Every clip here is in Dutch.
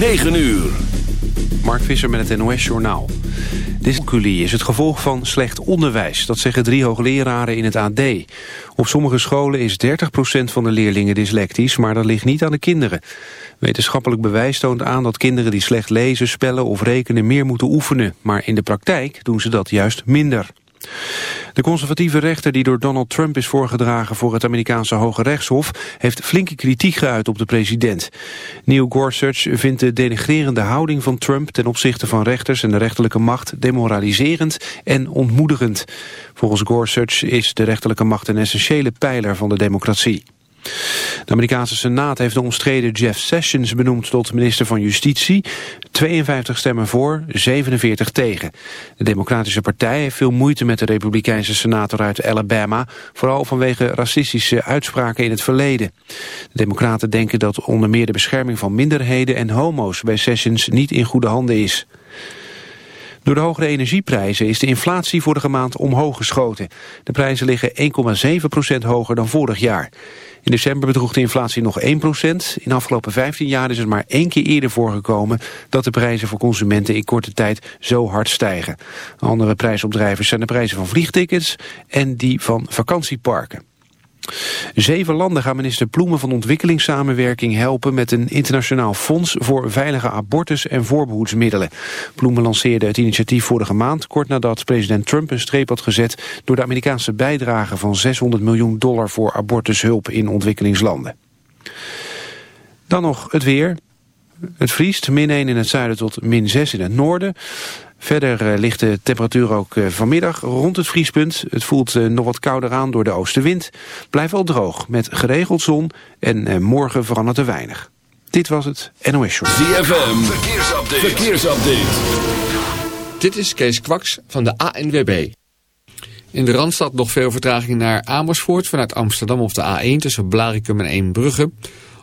9 uur. Mark Visser met het NOS Journaal. Dyscalculie is het gevolg van slecht onderwijs. Dat zeggen drie hoogleraren in het AD. Op sommige scholen is 30% van de leerlingen dyslectisch... maar dat ligt niet aan de kinderen. Wetenschappelijk bewijs toont aan dat kinderen die slecht lezen, spellen of rekenen... meer moeten oefenen. Maar in de praktijk doen ze dat juist minder. De conservatieve rechter die door Donald Trump is voorgedragen voor het Amerikaanse Hoge Rechtshof heeft flinke kritiek geuit op de president. Neil Gorsuch vindt de denigrerende houding van Trump ten opzichte van rechters en de rechterlijke macht demoraliserend en ontmoedigend. Volgens Gorsuch is de rechterlijke macht een essentiële pijler van de democratie. De Amerikaanse Senaat heeft de omstreden Jeff Sessions benoemd tot minister van Justitie. 52 stemmen voor, 47 tegen. De Democratische Partij heeft veel moeite met de Republikeinse senator uit Alabama, vooral vanwege racistische uitspraken in het verleden. De Democraten denken dat onder meer de bescherming van minderheden en homo's bij Sessions niet in goede handen is. Door de hogere energieprijzen is de inflatie vorige maand omhoog geschoten. De prijzen liggen 1,7% hoger dan vorig jaar. In december bedroeg de inflatie nog 1% In de afgelopen 15 jaar is het maar één keer eerder voorgekomen... dat de prijzen voor consumenten in korte tijd zo hard stijgen. Andere prijsopdrijvers zijn de prijzen van vliegtickets en die van vakantieparken. Zeven landen gaan minister Ploemen van Ontwikkelingssamenwerking helpen met een internationaal fonds voor veilige abortus en voorbehoedsmiddelen. Ploemen lanceerde het initiatief vorige maand, kort nadat president Trump een streep had gezet door de Amerikaanse bijdrage van 600 miljoen dollar voor abortushulp in ontwikkelingslanden. Dan nog het weer. Het vriest, min 1 in het zuiden tot min 6 in het noorden. Verder uh, ligt de temperatuur ook uh, vanmiddag rond het vriespunt. Het voelt uh, nog wat kouder aan door de oostenwind. Blijft wel droog met geregeld zon en morgen verandert er weinig. Dit was het NOS Show. ZFM, verkeersupdate. verkeersupdate. Dit is Kees Kwaks van de ANWB. In de Randstad nog veel vertraging naar Amersfoort vanuit Amsterdam op de A1 tussen Blarikum en Eembrugge.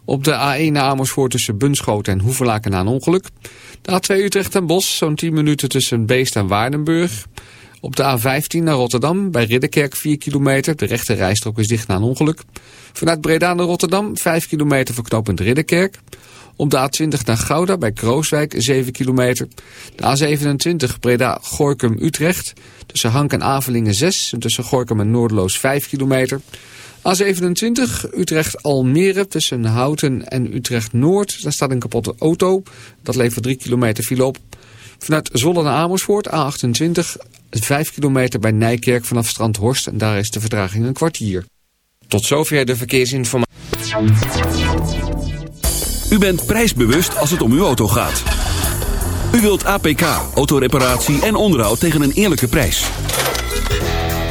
Op de A1 naar Amersfoort tussen Bunschoten en Hoevelaken na een ongeluk. De A2 Utrecht en Bos, zo'n 10 minuten tussen Beest en Waardenburg. Op de A15 naar Rotterdam, bij Ridderkerk 4 kilometer. De rechte rijstrook is dicht na een ongeluk. Vanuit Breda naar Rotterdam, 5 kilometer voor knooppunt Ridderkerk. Op de A20 naar Gouda, bij Krooswijk, 7 kilometer. De A27 Breda-Gorkum-Utrecht. Tussen Hank en Avelingen 6. En tussen Gorkum en Noordloos 5 kilometer. A27 Utrecht-Almere tussen Houten en Utrecht-Noord. Daar staat een kapotte auto. Dat levert 3 kilometer file op. Vanuit Zwolle naar Amersfoort, A28, 5 kilometer bij Nijkerk vanaf Strandhorst. En daar is de vertraging een kwartier. Tot zover de verkeersinformatie. U bent prijsbewust als het om uw auto gaat. U wilt APK, autoreparatie en onderhoud tegen een eerlijke prijs.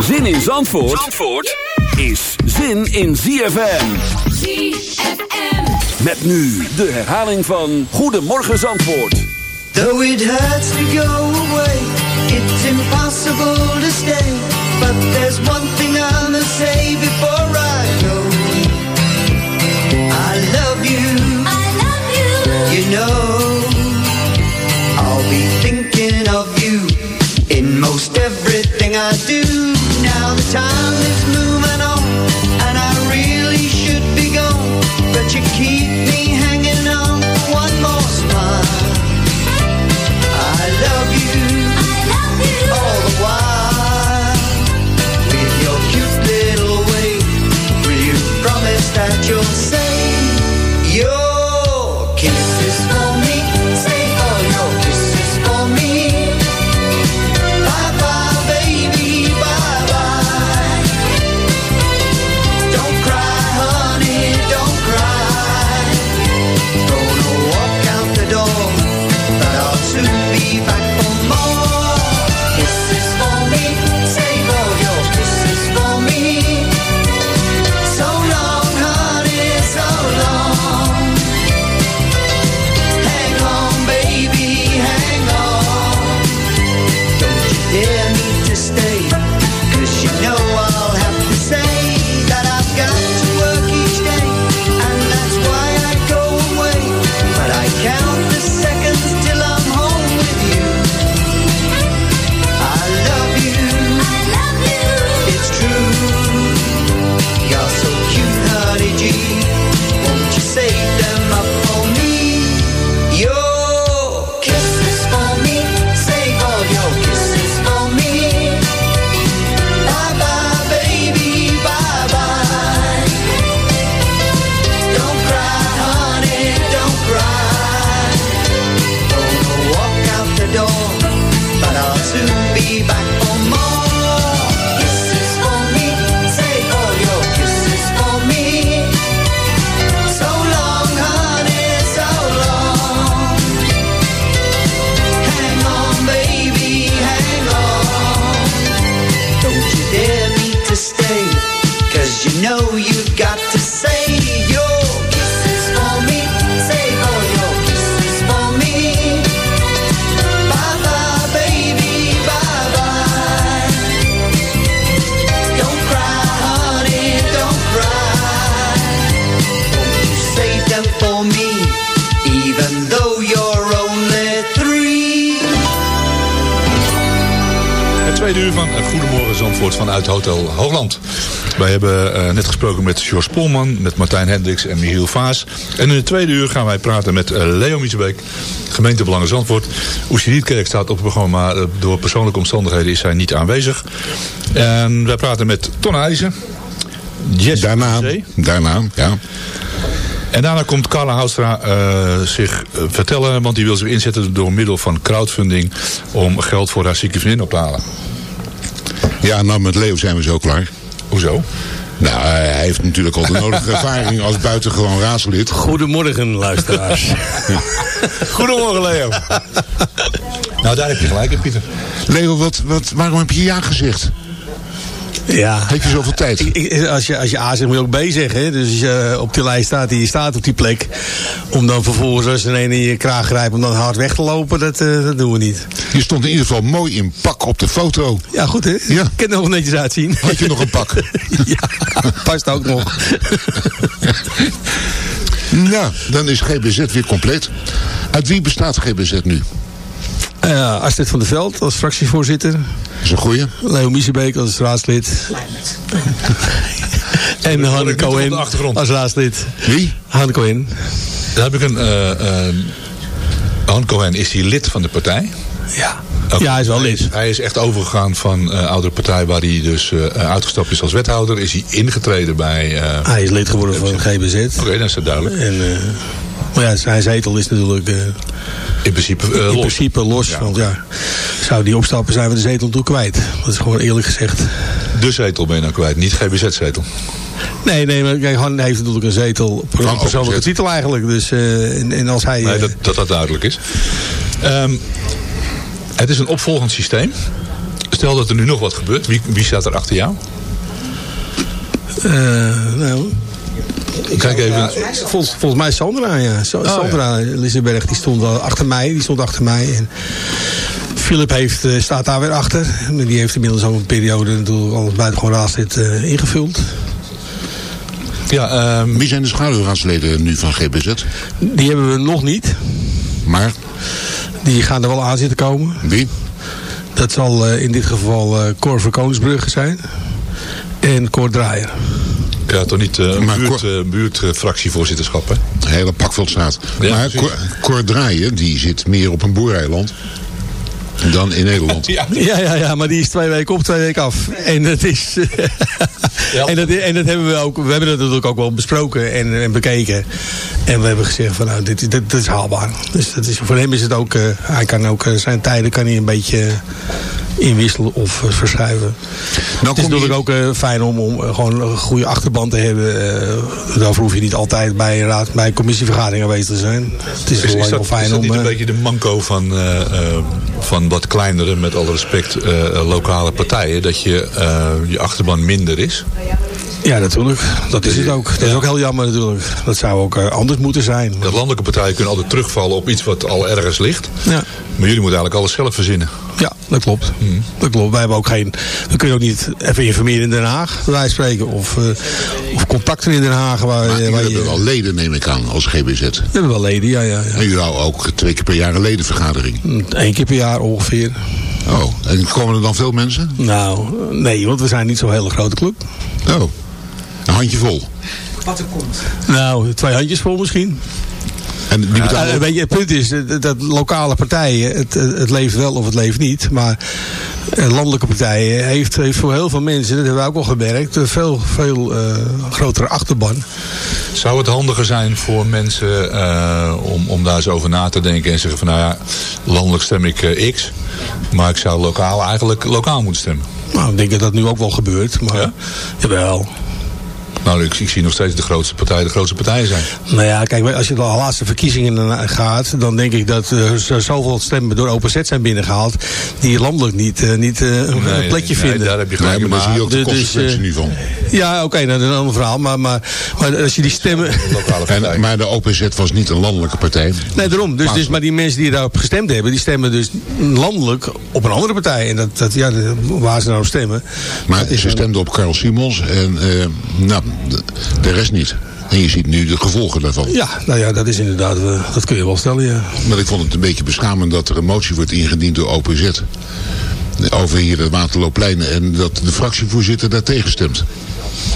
Zin in Zandvoort, Zandvoort is zin in ZFM. ZFM. Met nu de herhaling van Goedemorgen Zandvoort. Though it hurts to go away, it's impossible to stay. But there's one thing I must say before I go. I love you. I love you. You know, everything I do. Now the time is moving on, and I really should be gone. But you keep me George Polman, met Martijn Hendricks en Michiel Vaas. En in het tweede uur gaan wij praten met eh, Leo Miesbeek, gemeentebelangen Zandvoort. Staat op het programma, maar eh, door persoonlijke omstandigheden is zij niet aanwezig. En wij praten met Ton IJzen. Jesse Daarna, daarna, ja. En daarna komt Carla Houstra eh, zich vertellen, want die wil zich inzetten door middel van crowdfunding om geld voor haar zieke vriendin op te halen. Ja, nou met Leo zijn we zo klaar. Hoezo? Nou, hij heeft natuurlijk al de nodige ervaring als buitengewoon raadslid. Goedemorgen, luisteraars. Goedemorgen Leo. nou, daar heb je gelijk in, Pieter. Leo, wat, wat, waarom heb je ja gezegd? Ja. Heb je zoveel tijd? Ik- ik- als, je, als je A zegt, moet je ook B zeggen. hè. Dus als je op die lijst staat en je staat op die plek. Om dan vervolgens als er een in je kraag grijpt om dan hard weg te lopen, dat, eh, dat doen we niet. Je stond in ieder geval mooi in pak op de foto. Ja, goed hè? Ja. Kan er nog netjes uitzien. Had je nog een pak? ja, past ook nog. Nou, dan is GBZ weer compleet. Uit wie bestaat GBZ nu? Eh Astrid van der Veld als fractievoorzitter. Dat is een goeie. Leo Miesebeek als raadslid. en de Cohen als raadslid. Wie? Hanne Cohen. Dan heb ik een... eh eh, Han Cohen, is hij lid van de partij? Ja. Oké. ja, hij is wel lid. hij is echt overgegaan van eh oudere partij waar hij dus uitgestapt is als wethouder. Is hij ingetreden bij... Oké, Hij is lid geworden van GBZ. dan is dat duidelijk. En, maar ja, zijn zetel is natuurlijk eh, In principe eh, in los. principe los. Ja. Want ja, zou die opstappen zijn we de zetel toe kwijt. Dat is gewoon eerlijk gezegd. De zetel ben je nou kwijt, niet GBZ-zetel. Nee, nee, maar kijk, Han heeft natuurlijk een zetel op een persoonlijke titel eigenlijk. Dus, eh, en, en als hij... Nee, dat, dat dat duidelijk is. Ehm, het is een opvolgend systeem. Stel dat er nu nog wat gebeurt. Wie, wie staat er achter jou? eh, nou, Kijk even. ja, volgens, volgens mij Sandra, ja. Sa- Sandra Lissenberg, die stond wel achter mij. Die stond achter mij. En Philip heeft, eh, staat daar weer achter. Maar Die heeft inmiddels al een periode natuurlijk al buitengewoon raadslid eh ingevuld. Ja, ehm, Wie zijn de schaduwraadsleden nu van GBZ? Die hebben we nog niet. Maar, Die gaan er wel aan zitten komen. wie? Dat zal eh, in dit geval eh Cor van Koningsbrugge zijn. En Cor Draaier. Ja, toch niet eh, een Maar buurt, eh, buurtfractievoorzitterschap, hè? Het hele pakveld staat. Ja, maar. Cor, Cor Draaien, die zit meer op een boereiland dan in Nederland. Ja. Ja, ja, ja, maar die is twee weken op, twee weken af. En dat is. en, dat, en dat hebben we ook. We hebben dat natuurlijk ook wel besproken en, en bekeken. En we hebben gezegd van nou, dit, dit, dit is haalbaar. Dus dat is, voor hem is het ook. eh, hij kan ook eh, zijn tijden kan hij een beetje inwisselen of eh, verschuiven. Nou het is natuurlijk ook eh, fijn om, om eh, gewoon een goede achterban te hebben. eh daarvoor hoef je niet altijd bij raad, bij een commissievergadering aanwezig te zijn. Het is, Is, is alleen dat, wel is fijn dat om. niet een eh, beetje de manco van, eh, eh, van wat kleinere, met alle respect, eh, eh, lokale partijen? Dat je, eh, je achterban minder is? Ja, natuurlijk. Dat is het ook. Dat is ook heel jammer natuurlijk. Dat zou ook eh, anders moeten zijn. De landelijke partijen kunnen altijd terugvallen op iets wat al ergens ligt. Ja. Maar jullie moeten eigenlijk alles zelf verzinnen. Ja, dat klopt. Dat klopt. Wij hebben ook geen. We kunnen ook niet even informeren in Den Haag, van spreken. Of, eh, of contacten in Den Haag. Waar, Maar waar jullie je, hebben wel leden, neem ik aan, als GBZ. we hebben wel leden, ja, ja, ja. En jullie houden ook twee keer per jaar een ledenvergadering. Eén keer per jaar ongeveer. Oh, en komen er dan veel mensen? Nou, nee, want we zijn niet zo'n hele grote club. Oh, een handje vol. Nou, twee handjes vol misschien. En die betalen Eh, weet je, het punt is eh, dat, dat lokale partijen, het, het leeft wel of het leeft niet. Maar eh, landelijke partijen heeft, heeft voor heel veel mensen, dat hebben we ook al gemerkt, een veel, veel eh, grotere achterban. Zou het handiger zijn voor mensen eh, om, om daar eens over na te denken en zeggen van nou ja, landelijk stem ik eh, X, maar ik zou lokaal eigenlijk lokaal moeten stemmen. Nou, ik denk dat dat nu ook wel gebeurt. Maar Ja? jawel. Nou, ik, ik zie nog steeds de grootste partijen de grootste partijen zijn. Nou ja, kijk, als je de laatste verkiezingen eh, gaat, dan denk ik dat er zo- zoveel stemmen door OPZ zijn binnengehaald, die landelijk niet, eh, niet eh, een Nee, plekje nee, vinden. daar heb je Nee, gelijk. maar daar zie je ook de dus, consequentie eh, nu van. Ja, oké, dat is een ander verhaal. Maar, maar, maar als je die stemmen... En, maar de OPZ was niet een landelijke partij. Nee, daarom. Dus, dus, maar die mensen die daarop gestemd hebben, die stemmen dus landelijk op een andere partij. En dat, dat ja, waar ze nou op stemmen. Maar ze stemden op Karl Simons en eh, nou, de, de rest niet. En je ziet nu de gevolgen daarvan. Ja, nou ja, dat is inderdaad, eh, dat kun je wel stellen, ja. Maar ik vond het een beetje beschamend dat er een motie wordt ingediend door OPZ. Over hier het Waterloopplein. En dat de fractievoorzitter daar tegen stemt.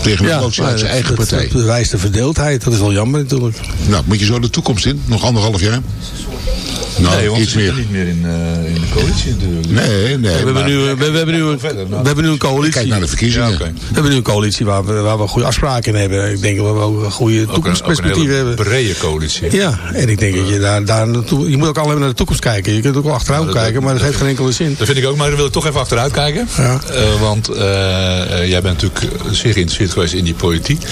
Tegen een ja motie maar uit zijn eigen partij. Dat bewijst de verdeeldheid, dat is wel jammer natuurlijk. Nou, moet je zo de toekomst in? Nog anderhalf jaar? Nou, nee, want iets meer. niet meer in, eh, in de coalitie natuurlijk. Nee, nee. We hebben, nu, we, we hebben nu, een, verder, we hebben nu een coalitie. Kijk naar de verkiezingen. Ja. We hebben nu een coalitie waar we, waar we goede afspraken in hebben. Ik denk dat we ook een goede een, ook een hebben. brede coalitie. Ja, en ik denk dat je daar, daar naartoe, je moet ook alleen naar de toekomst kijken. Je kunt ook wel achteruit Nou, dat- kijken, maar dat heeft geen enkele zin. Dat vind ik ook, maar dan wil ik toch even achteruit kijken. Ja. Eh, want eh, eh, jij bent natuurlijk zeer geïnteresseerd geweest in die politiek.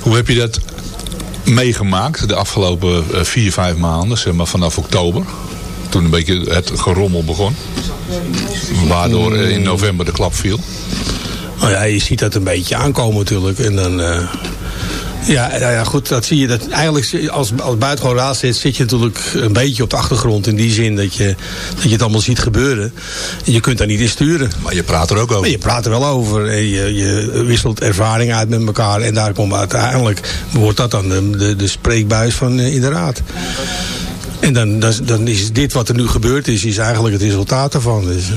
Hoe heb je dat meegemaakt de afgelopen eh, vier, vijf maanden, zeg maar vanaf oktober? Toen een beetje het gerommel begon. Waardoor in november de klap viel. Nou ja, je ziet dat een beetje aankomen natuurlijk. En dan... eh, ja, ja, ja, goed, dat zie je. Dat eigenlijk als, als buitengewoon raad zit, zit je natuurlijk een beetje op de achtergrond. In die zin dat je, dat je het allemaal ziet gebeuren. En je kunt daar niet in sturen. Maar je praat er ook over. Maar je praat er wel over. En je, je wisselt ervaring uit met elkaar. En daar komt uiteindelijk, wordt dat dan de, de, de spreekbuis van eh, in de raad. En dan, dan, dan is dit wat er nu gebeurd is, is eigenlijk het resultaat daarvan. Dus, eh,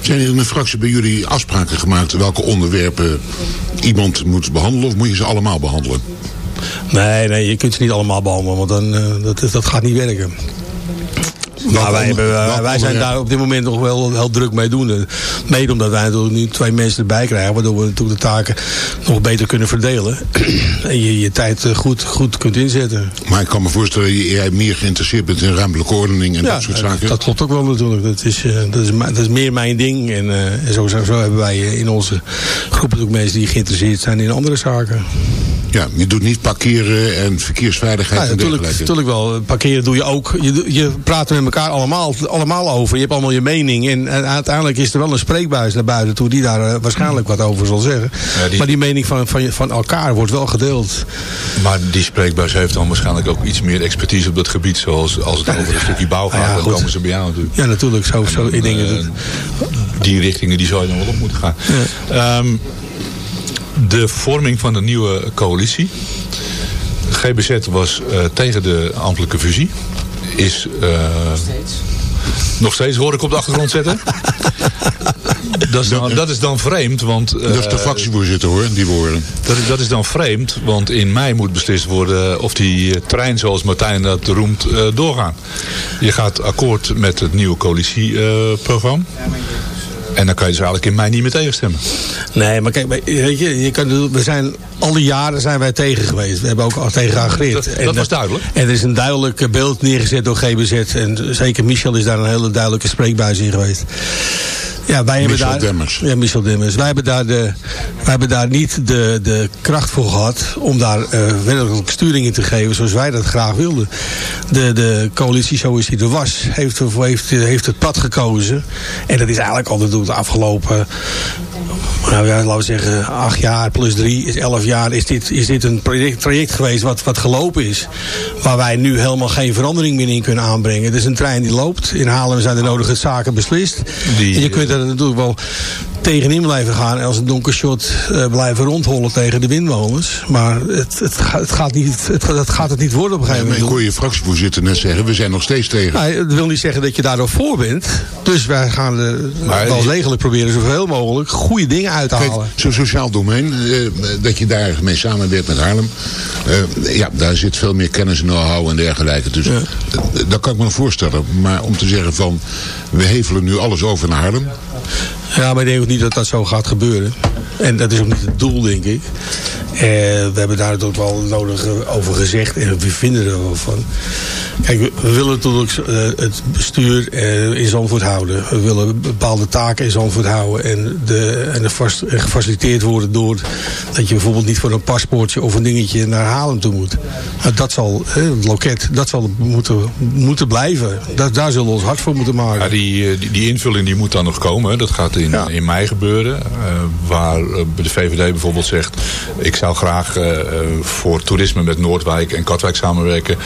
Zijn er in de fractie bij jullie afspraken gemaakt welke onderwerpen iemand moet behandelen? Of moet je ze allemaal behandelen? nee, nee, je kunt ze niet allemaal behandelen, want dan, dat, dat gaat niet werken. Maar wij, hebben, eh, wij zijn daar op dit moment nog wel heel druk mee doen. Eh, Mede omdat wij natuurlijk nu twee mensen erbij krijgen. Waardoor we natuurlijk de taken nog beter kunnen verdelen. en je je tijd eh, goed, goed kunt inzetten. Maar ik kan me voorstellen dat jij meer geïnteresseerd bent in ruimtelijke ordening en dat soort zaken. dat klopt ook wel natuurlijk. Dat is, dat is, dat is meer mijn ding. En, en zo, zo, hebben wij in onze groep ook mensen die geïnteresseerd zijn in andere zaken. Ja, je doet niet parkeren en verkeersveiligheid Ja, en natuurlijk, dergelijke. natuurlijk wel. Parkeren doe je ook. Je, je praat er met elkaar allemaal, allemaal over. Je hebt allemaal je mening. En, en uiteindelijk is er wel een spreekbuis naar buiten toe die daar eh, waarschijnlijk wat over zal zeggen. Ja, die- Maar die mening van, van, je- van elkaar wordt wel gedeeld. Maar die spreekbuis heeft dan waarschijnlijk ook iets meer expertise op dat gebied. Zoals als het over een stukje bouw gaat, ja, dan goed. komen ze bij jou natuurlijk. Ja, natuurlijk. Zo, zo, ik denk dat Eh, het- die richtingen die zou je dan wel op moeten gaan. Ehm, de vorming van de nieuwe coalitie. GBZ was eh, tegen de ambtelijke fusie. Is eh, nog steeds hoor ik op de achtergrond zetten. dat, is dan, dat is dan vreemd, want... Dat is de eh, fractievoorzitter hoor, die woorden. dat is, dat is dan vreemd, want in mei moet beslist worden of die trein zoals Martijn dat roemt eh, doorgaan. Je gaat akkoord met het nieuwe coalitieprogramma. En dan kan je dus eigenlijk in mei niet meer tegenstemmen. Nee, maar kijk, weet je, je kan, we zijn al die jaren zijn wij tegen geweest. We hebben ook al tegen geagereerd. Dat- dat was eh, duidelijk. En er is een duidelijk eh, beeld neergezet door GBZ. En zeker Michel is daar een hele duidelijke spreekbuis in geweest. Ja, wij hebben Michel daar, Demmers. Ja, Michel Demmers. Wij hebben daar, de, wij hebben daar niet de, de kracht voor gehad om daar eh werkelijk sturing in te geven zoals wij dat graag wilden. De, de coalitie zoals die er was, heeft, heeft, heeft het pad gekozen. En dat is eigenlijk altijd door de afgelopen nou ja, laten we zeggen, acht jaar plus drie is elf jaar. Is dit, is dit een traject geweest wat, wat gelopen is. Waar wij nu helemaal geen verandering meer in kunnen aanbrengen. Het is een trein die loopt. In Haarlem zijn de nodige zaken beslist. Die- en je kunt er natuurlijk wel tegenin blijven gaan. En als een donker shot eh, blijven rondhollen tegen de windmolens. Maar het, het, gaat- het, gaat niet, het, dat gaat het niet worden op een gegeven ik moment. hoor je fractievoorzitter net zeggen, we zijn nog steeds tegen. Nou, het wil niet zeggen dat je daardoor voor bent. Dus wij gaan er Maar- wel degelijk proberen zoveel mogelijk goede dingen uit te halen. zo'n sociaal domein, eh, dat je daar mee samenwerkt met Haarlem. eh, ja, daar zit veel meer kennis, know-how en dergelijke. Dus eh, dat kan ik me nog voorstellen. Maar om te zeggen van, we hevelen nu alles over naar Haarlem. Ja, maar ik denk ook niet dat dat zo gaat gebeuren. En dat is ook niet het doel, denk ik. Eh, we hebben daar ook wel nodig over gezegd. En we vinden er wel van. Kijk, we, willen natuurlijk eh, het bestuur eh, in Zandvoort houden. We willen bepaalde taken in Zandvoort houden. En, de, en, gefaciliteerd worden door dat je bijvoorbeeld niet voor een paspoortje of een dingetje naar Haarlem toe moet. Nou, dat zal, het loket, dat zal moeten, moeten blijven. Dat, daar zullen we ons hard voor moeten maken. Ja, die, eh, die, die invulling die moet dan nog komen. Dat gaat in, Ja. in mei gebeuren. eh, waar eh, de VVD bijvoorbeeld zegt... ik zou graag eh, voor toerisme met Noordwijk en Katwijk samenwerken.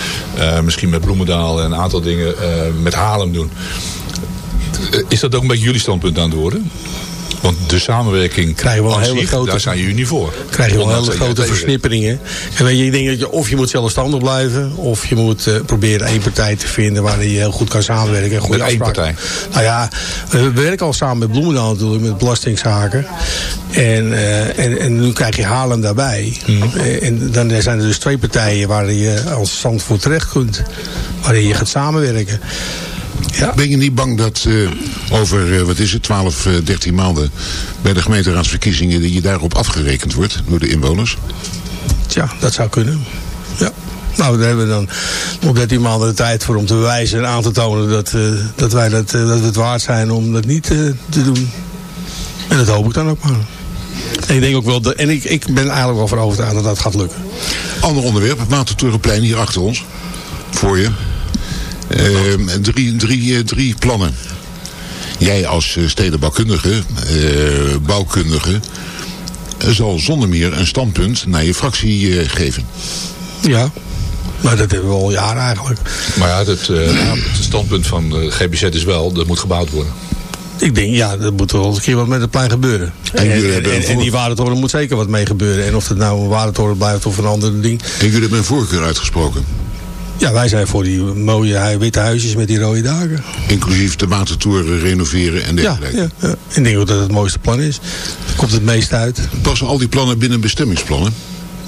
Misschien met Bloemendaal en een aantal dingen met Haarlem doen. Is dat ook een beetje jullie standpunt aan het worden? Want de samenwerking Krijgen we wel hele zich, grote- daar zijn jullie voor. krijg je wel hele grote versnipperingen. En weet je, ik denk dat je of je moet zelfstandig blijven, of je moet eh, proberen één partij te vinden waarin je heel goed kan samenwerken. En goede Met één partij? Nou ja, we we werken al samen met Bloemendaal natuurlijk, met belastingzaken. En, eh, en, en nu krijg je Haarlem daarbij. Mhm. Eh, En dan zijn er dus twee partijen waar je als Zandvoort terecht kunt. Waarin je gaat samenwerken. Ja. Ben je niet bang dat eh, over, eh, wat is het, 12, eh, 13 maanden... bij de gemeenteraadsverkiezingen... dat je daarop afgerekend wordt door de inwoners? Tja, dat zou kunnen. Ja. Nou, daar hebben we dan nog 13 maanden de tijd voor om te bewijzen en aan te tonen dat, eh, dat wij dat, eh, dat we het waard zijn om dat niet eh, te doen. En dat hoop ik dan ook maar. En ik denk ook wel, en ik, ik ben eigenlijk wel van overtuigd dat dat gaat lukken. Ander onderwerp, het Watertorenplein hier achter ons. Voor je. Ehm, drie, drie, eh, drie plannen. Jij als eh, stedenbouwkundige, eh, bouwkundige... zal zonder meer een standpunt naar je fractie geven. Ja, maar dat hebben we al jaren eigenlijk. Maar ja, het, eh, het standpunt van de GBZ is wel... dat moet gebouwd worden. Ik denk, ja, er moet wel eens een keer wat met het plein gebeuren. En en die voor- watertoren moet zeker wat mee gebeuren. En of het nou een watertoren blijft of een ander ding. En jullie hebben een voorkeur uitgesproken. Ja, wij zijn voor die mooie witte huisjes met die rode daken. Inclusief de watertoren renoveren en Ja, dergelijke. ja, ja. Ik denk dat het het mooiste plan is. Komt het meest uit. Passen al die plannen binnen bestemmingsplannen?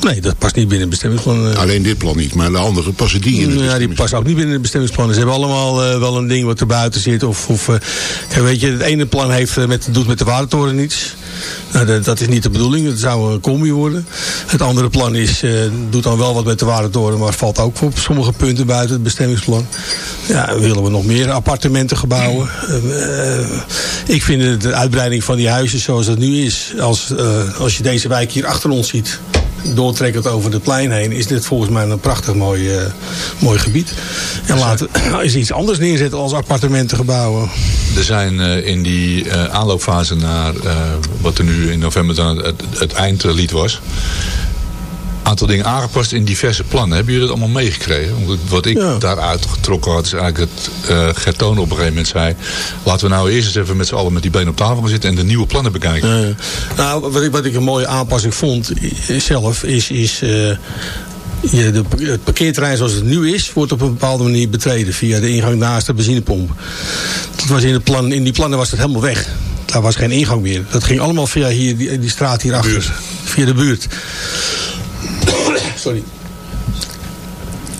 Nee, dat past niet binnen het bestemmingsplan. eh. Alleen dit plan niet, maar de andere passen die in het ja, die past ook niet binnen het bestemmingsplan. Ze hebben allemaal eh, wel een ding wat er buiten zit. Of, of eh, kijk, weet je, het ene plan heeft, met, doet met de watertoren niets. Nou, dat, dat is niet de bedoeling. Het zou een combi worden. Het andere plan is, doet dan wel wat met de watertoren. Maar valt ook op sommige punten buiten het bestemmingsplan. Ja, willen we nog meer appartementen gebouwen. Ik vind de uitbreiding van die huizen zoals het nu is. Als, als je deze wijk hier achter ons ziet doortrekkend over het plein heen, is dit volgens mij een prachtig mooi, eh, mooi gebied. En laten we eens iets anders neerzetten als appartementengebouwen. Er zijn eh, in die eh, aanloopfase naar wat er nu in november dan het, het eindlied was. Aantal dingen aangepast in diverse plannen. Hebben jullie dat allemaal meegekregen? Want Wat ik Ja. daaruit getrokken had, is eigenlijk dat eh Gertone op een gegeven moment zei... laten we nou eerst eens even met z'n allen met die benen op tafel gaan zitten... en de nieuwe plannen bekijken. Nou, wat ik, wat ik een mooie aanpassing vond zelf, is, is je, de, het parkeerterrein zoals het nu is, wordt op een bepaalde manier betreden via de ingang naast de benzinepomp. Dat was in, het plan, in die plannen was dat helemaal weg. Daar was geen ingang meer. Dat ging allemaal via hier, die, die straat hierachter. Via de buurt. Sorry.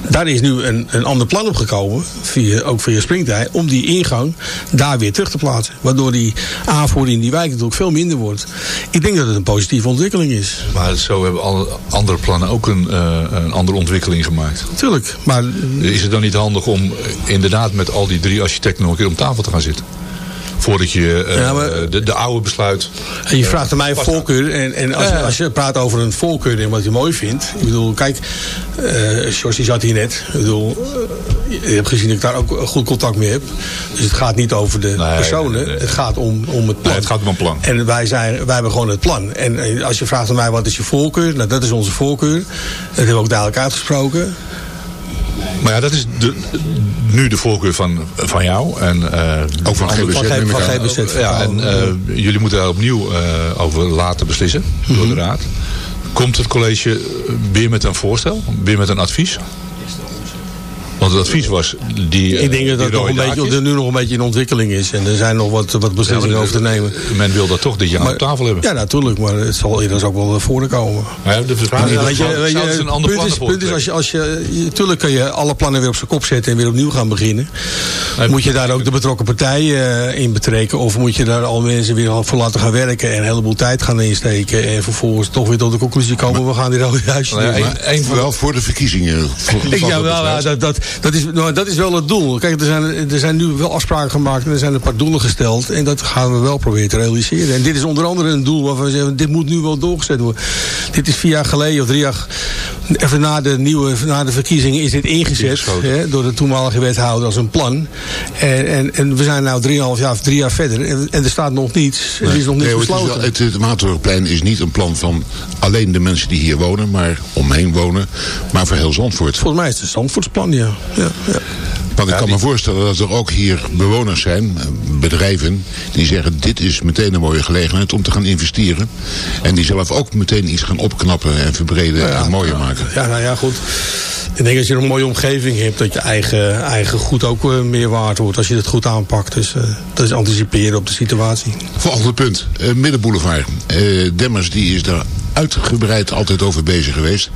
Daar is nu een, een ander plan op gekomen, via, ook via Springtij, om die ingang daar weer terug te plaatsen. Waardoor die aanvoer in die wijk natuurlijk veel minder wordt. Ik denk dat het een positieve ontwikkeling is. Maar zo hebben alle andere plannen ook een, eh, een andere ontwikkeling gemaakt. Tuurlijk, maar Is het dan niet handig om inderdaad met al die drie architecten nog een keer om tafel te gaan zitten? Voordat je eh, Ja, maar- de, de oude besluit... En je vraagt aan mij een voorkeur. En, en als, als je praat over een voorkeur en wat je mooi vindt. Ik bedoel, kijk, eh George die zat hier net. Ik bedoel, eh, je hebt gezien dat ik daar ook goed contact mee heb. Dus het gaat niet over de Nee, personen. nee, nee. Het gaat om, om het plan. Nee, het gaat om een plan. En wij, zijn, wij hebben gewoon het plan. En eh, als je vraagt aan mij wat is je voorkeur. Nou, dat is onze voorkeur. Dat hebben we ook duidelijk uitgesproken. Maar ja, dat is de, nu de voorkeur van, van jou. En, eh, Ook van GBZ, Van, van. GBZ. Ja, en eh, jullie moeten daar opnieuw eh, over laten beslissen door Mhm. de raad. Komt het college weer met een voorstel? Weer met een advies? Want het advies was die ik denk dat die dat nog een beetje, er nu nog een beetje in ontwikkeling is. En er zijn nog wat, wat beslissingen over te nemen. Men wil dat toch dit jaar Maar- op tafel hebben. Ja, natuurlijk. Maar het zal eerder ook wel voorkomen. Maar ja, de vraag is, Ja, weet je, je, een ander punt plan is, punt is als je, als je, je- tuurlijk kun je alle plannen weer op zijn kop zetten en weer opnieuw gaan beginnen. Nee, moet je daar ook de betrokken partijen eh, in betrekken? Of moet je daar al mensen weer voor laten gaan werken en een heleboel tijd gaan insteken en vervolgens toch weer tot de conclusie komen, we gaan huisjes Nou ja, doen. van- Wel voor de verkiezingen. Voor, Ik, ja, dat wel, dat, dat, Dat is, nou, dat is wel het doel. Kijk, er zijn, er zijn nu wel afspraken gemaakt en er zijn een paar doelen gesteld. En dat gaan we wel proberen te realiseren. En dit is onder andere een doel waarvan we zeggen, dit moet nu wel doorgezet worden. Dit is vier jaar geleden of drie jaar, even na de, nieuwe, na de verkiezingen is dit ingezet. Hè, door de toenmalige wethouder als een plan. En, en, en we zijn nu drieënhalf jaar, drie jaar verder. En, en er staat nog niets. Er is nog niets Nee, het, is besloten. wel- het, het Maatwerkplein is niet een plan van alleen de mensen die hier wonen, maar omheen wonen, maar voor heel Zandvoort. Volgens mij is het een Zandvoortsplan, ja. Ja, ja. Want ik kan me voorstellen dat er ook hier bewoners zijn, eh, bedrijven, die zeggen dit is meteen een mooie gelegenheid om te gaan investeren. En die zelf ook meteen iets gaan opknappen en verbreden en mooier maken. Ja, nou ja, goed. Ik denk als je een mooie omgeving hebt, dat je eigen, eigen goed ook eh, meer waard wordt als je het goed aanpakt. Dus eh, dat is anticiperen op de situatie. Volgende punt, eh, Middenboulevard. Demmers die is daar uitgebreid altijd over bezig geweest.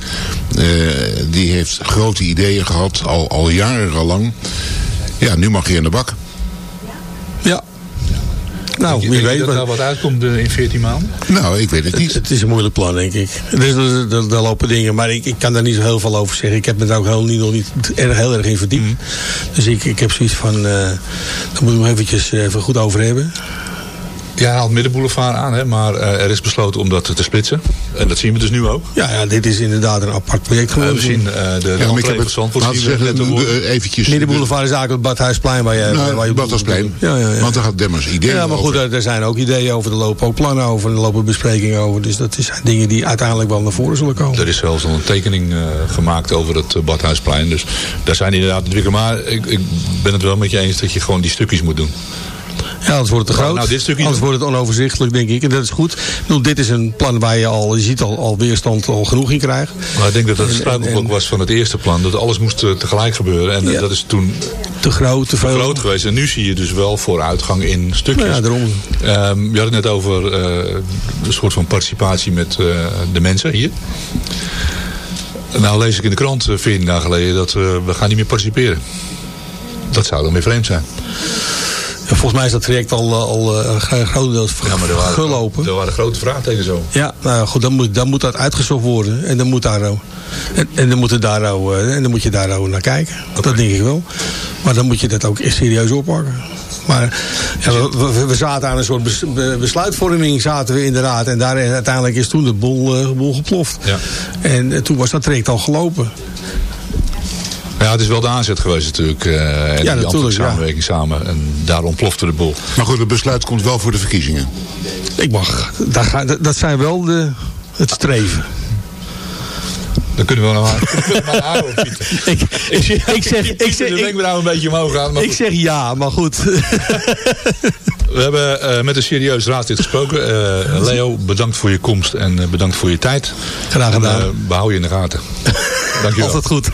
Die heeft grote ideeën gehad, al, al jarenlang. Ja, nu mag hij in de bak. Ja. Nou, wie je weet. dat wat- daar wat uitkomt eh, in 14 maanden? Nou, ik weet het niet. het is een moeilijk plan, denk ik. Dus, er, er, er lopen dingen, maar ik, ik kan daar niet zo heel veel over zeggen. Ik heb me daar ook heel, niet, nog niet erg, heel erg in verdiept. Dus ik, ik heb zoiets van, eh daar moeten we nog eventjes even goed over hebben. Ja, hij haalt Middenboulevard aan, hè, maar eh, er is besloten om dat te splitsen. En dat zien we dus nu ook. Ja, ja dit is inderdaad een apart project Eh, geworden. we zien eh, de, de Ja, entree van het, Zandvoort laten zien zeggen, eventjes... Middenboulevard is eigenlijk het Badhuisplein waar je... Nou, waar je Badhuisplein. Ja, ja, ja. Want daar gaat Demmers ideeën Ja, maar goed, over. er, er zijn ook ideeën over, er lopen ook plannen over, er lopen besprekingen over. Dus dat zijn dingen die uiteindelijk wel naar voren zullen komen. Er is zelfs al een tekening eh, gemaakt over het Badhuisplein. Dus daar zijn inderdaad ontwikkelingen. Maar ik, ik ben het wel met je eens dat je gewoon die stukjes moet doen. Ja, anders wordt het te Nou, groot. nou, dit stukje anders wordt het onoverzichtelijk, denk ik. En dat is goed. Ik bedoel, dit is een plan waar je al, je ziet al, al weerstand al genoeg in krijgt. Maar ik denk dat dat het struikelblok was van het eerste plan. Dat alles moest eh, tegelijk gebeuren. En eh, Ja. dat is toen Te groot, te groot geweest. En nu zie je dus wel vooruitgang in stukjes. Ja, daarom. Ehm, je had het net over eh, een soort van participatie met de mensen hier. Nou lees ik in de krant eh, 14 dagen geleden dat we gaan niet meer participeren. Dat zou dan weer vreemd zijn. Volgens mij is dat traject al, eh, al gro- grotendeels Ja, maar er waren, gelopen. er waren grote vraagtekens zo. Ja, nou goed, dan moet, dan moet dat uitgezocht worden. En dan moet, daar, ook- en, en dan moet, daar, ook, eh, en dan moet je daar ook naar kijken. Dat denk ik wel. Maar dan moet je dat ook echt serieus oppakken. Maar ja, we, zaten aan een soort bes- be- besluitvorming zaten we in de raad. En daar uiteindelijk is toen de boel, boel geploft. Ja. En toen was dat traject al gelopen. Ja, het is wel de aanzet geweest natuurlijk. eh en die ambtelijke natuurlijk, ja. samenwerking samen. En daar ontplofte de boel. Maar goed, het besluit komt wel voor de verkiezingen. Ik mag, daar ga, dat, dat zijn wel de, het streven. Dan kunnen we wel naar maar Pieter. Ik, ik, zeg, ik, zeg, ik, zeg, Dan denk ik, we nou een beetje omhoog gaan. Maar ik zeg ja, maar goed. We hebben eh, met een serieus raadslid gesproken. Eh, Leo, bedankt voor je komst en bedankt voor je tijd. Graag gedaan. En, eh, we houden je in de gaten. Dankjewel. Altijd goed.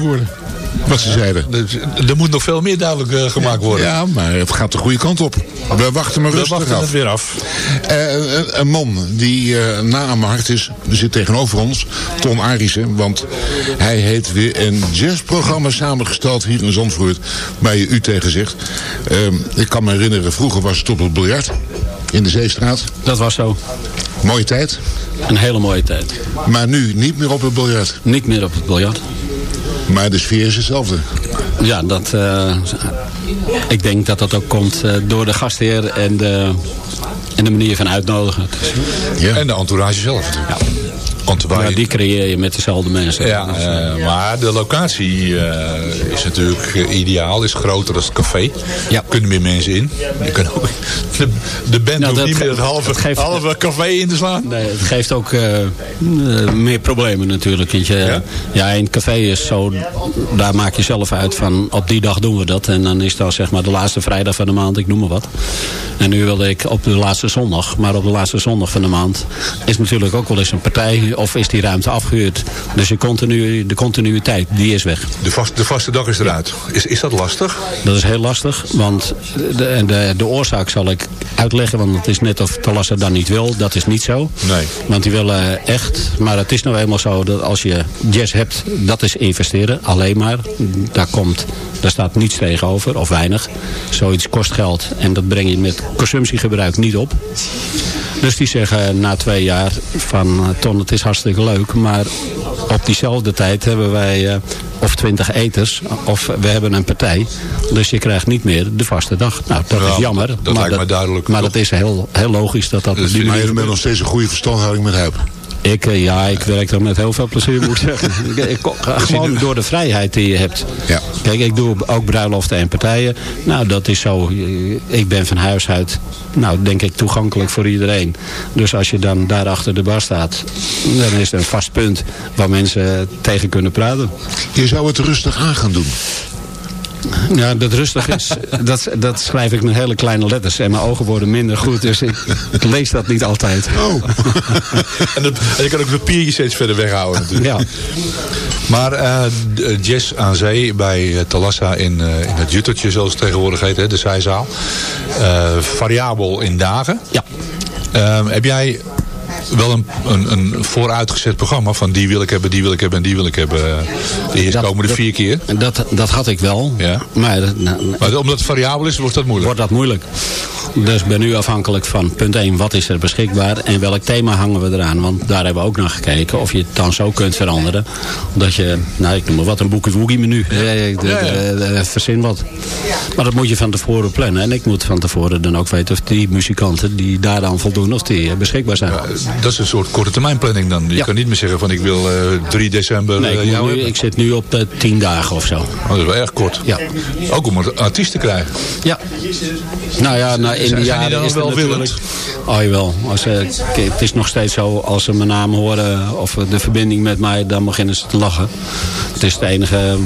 Geworden. Wat ze zeiden. Er moet nog veel meer duidelijk eh, gemaakt worden. Ja, maar het gaat de goede kant op. We wachten maar We rustig wachten af. het weer af. Eh, een, een man die eh, na aan mijn hart is, zit tegenover ons, Ton Arissen. Want hij heeft weer een jazzprogramma samengesteld hier in Zandvoort, waar je u tegen zegt. Ehm, ik kan me herinneren, vroeger was het op het biljart in de Zeestraat. Dat was zo. Mooie tijd. Een hele mooie tijd. Maar nu niet meer op het biljart. Niet meer op het biljart. Maar de sfeer is hetzelfde. Ja, dat, eh, ik denk dat dat ook komt eh, door de gastheer en de, en de manier van uitnodigen. Ja. En de entourage zelf natuurlijk. Want waar Ja, je- die creëer je met dezelfde mensen. Ja, Dus, eh, maar de locatie eh, is natuurlijk eh, ideaal, is groter dan het café. Ja. Kunnen meer mensen in. Je kan ook, de, de band Nou, hoeft niet meer het halve, dat geeft- halve café in te slaan. Nee, het geeft ook eh, eh, meer problemen natuurlijk. Want je, Ja? ja? in het café is zo, daar maak je zelf uit van op die dag doen we dat. En dan is dat zeg maar de laatste vrijdag van de maand, ik noem maar wat. En nu wilde ik op de laatste zondag, maar op de laatste zondag van de maand is natuurlijk ook wel eens een partij of is die ruimte afgehuurd. Dus je continu, de continuïteit, die is weg. De, vast, de vaste dag is eruit. Is, is dat lastig? Dat is heel lastig, want de, de, de oorzaak zal ik uitleggen. Want het is net of Talassa dat niet wil. Dat is niet zo. Nee. Want die willen echt... Maar het is nou eenmaal zo dat als je jazz hebt, dat is investeren. Alleen maar. Daar, komt, daar staat niets tegenover, of weinig. Zoiets kost geld en dat breng je met consumptiegebruik niet op. Dus die zeggen na twee jaar van eh, Ton, het is hartstikke leuk. Maar op diezelfde tijd hebben wij eh, of twintig eters of we hebben een partij. Dus je krijgt niet meer de vaste dag. Nou, dat Ja, is jammer. dat- dat lijkt me duidelijk, Maar toch? dat is heel, heel logisch dat dat... Dus Maar je bent nog steeds een goede verstandhouding met Huip. Ik, eh, ja, ik werk er met heel veel plezier, moet ik zeggen. Ik, ik, gewoon door de vrijheid die je hebt. Ja. Kijk, ik doe ook bruiloften en partijen. Nou, dat is zo. Ik ben van huis uit, nou, denk ik, toegankelijk voor iedereen. Dus als je dan daar achter de bar staat, dan is het een vast punt waar mensen tegen kunnen praten. Je zou het rustig aan gaan doen. Ja, dat rustig is, dat, dat schrijf ik met hele kleine letters. En mijn ogen worden minder goed, dus ik, ik lees dat niet altijd. Oh. En, dat, en je kan ook het papiertje steeds verder weghouden natuurlijk. Ja. Maar eh, de jazz aan zee bij eh, Talassa in, eh, in het Juttertje, zoals het tegenwoordig heet, hè, de zijzaal. Eh, variabel in dagen. Ja. Ehm, heb jij wel een, een, een vooruitgezet programma van die wil ik hebben, die wil ik hebben en die wil ik hebben eh, de eerstkomende Dat- vier keer? Dat, dat had ik wel. Ja. Maar nou, Maar omdat het variabel is, wordt dat moeilijk. wordt dat moeilijk. Dus ik ben nu afhankelijk van punt 1, wat is er beschikbaar en welk thema hangen we eraan. Want daar hebben we ook naar gekeken of je het dan zo kunt veranderen. Dat je, nou ik noem maar wat, een boekie woogie menu. Eh, ik- de- de- de- Verzin wat. Maar dat moet je van tevoren plannen. En ik moet van tevoren dan ook weten of die muzikanten die daar dan voldoen, of die eh, beschikbaar zijn. Dat is een soort korte termijn planning dan. Je Ja. kan niet meer zeggen van ik wil eh 3 december Nee, eh, ik, jou nu, ik zit nu op eh, 10 dagen of zo. Oh, dat is wel erg kort. Ja. Ook om een artiest te krijgen. Ja. Nou ja, nou, in de die jaren dan is wel natuurlijk... Oh jawel. Als, eh, kijk, het is nog steeds zo, als ze mijn naam horen of de verbinding met mij, dan beginnen ze te lachen. Het is het enige,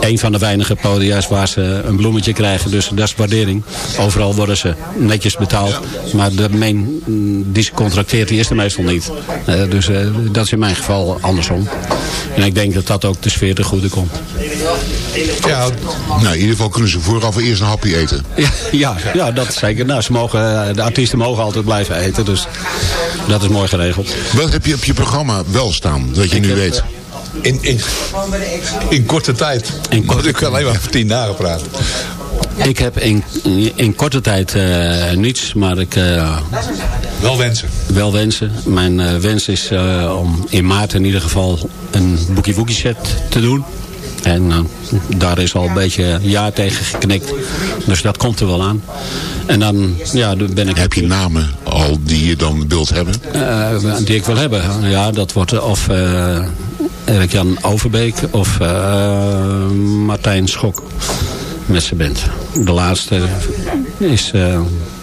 een van de weinige podia's waar ze een bloemetje krijgen. Dus dat is waardering. Overal worden ze netjes betaald. Maar de main mm, die ze contracteert, die is er meestal niet. Eh, dus eh, dat is in mijn geval andersom. En ik denk dat dat ook de sfeer te goede komt. Ja, Nou, in ieder geval kunnen ze vooraf eerst een hapje eten. Ja, ja, ja, dat zeker. Nou, ze mogen, de artiesten mogen altijd blijven eten, dus dat is mooi geregeld. Wat heb je op je programma wel staan, dat je nu heb, weet? in, in, in korte tijd. In korte ik kan alleen maar voor tien dagen praten. Ik heb in, in korte tijd eh, niets, maar ik uh, Wel wensen. wel wensen. Mijn uh, wens is om in maart in ieder geval een Boogie Woogie set te doen. En daar is al een beetje ja tegen geknikt. Dus dat komt er wel aan. En dan ja, dan ben ik... Heb je namen al die je dan wilt hebben? Die ik wil hebben. Ja, dat wordt of Erik-Jan Overbeek of uh, Martijn Schok met zijn band. De laatste is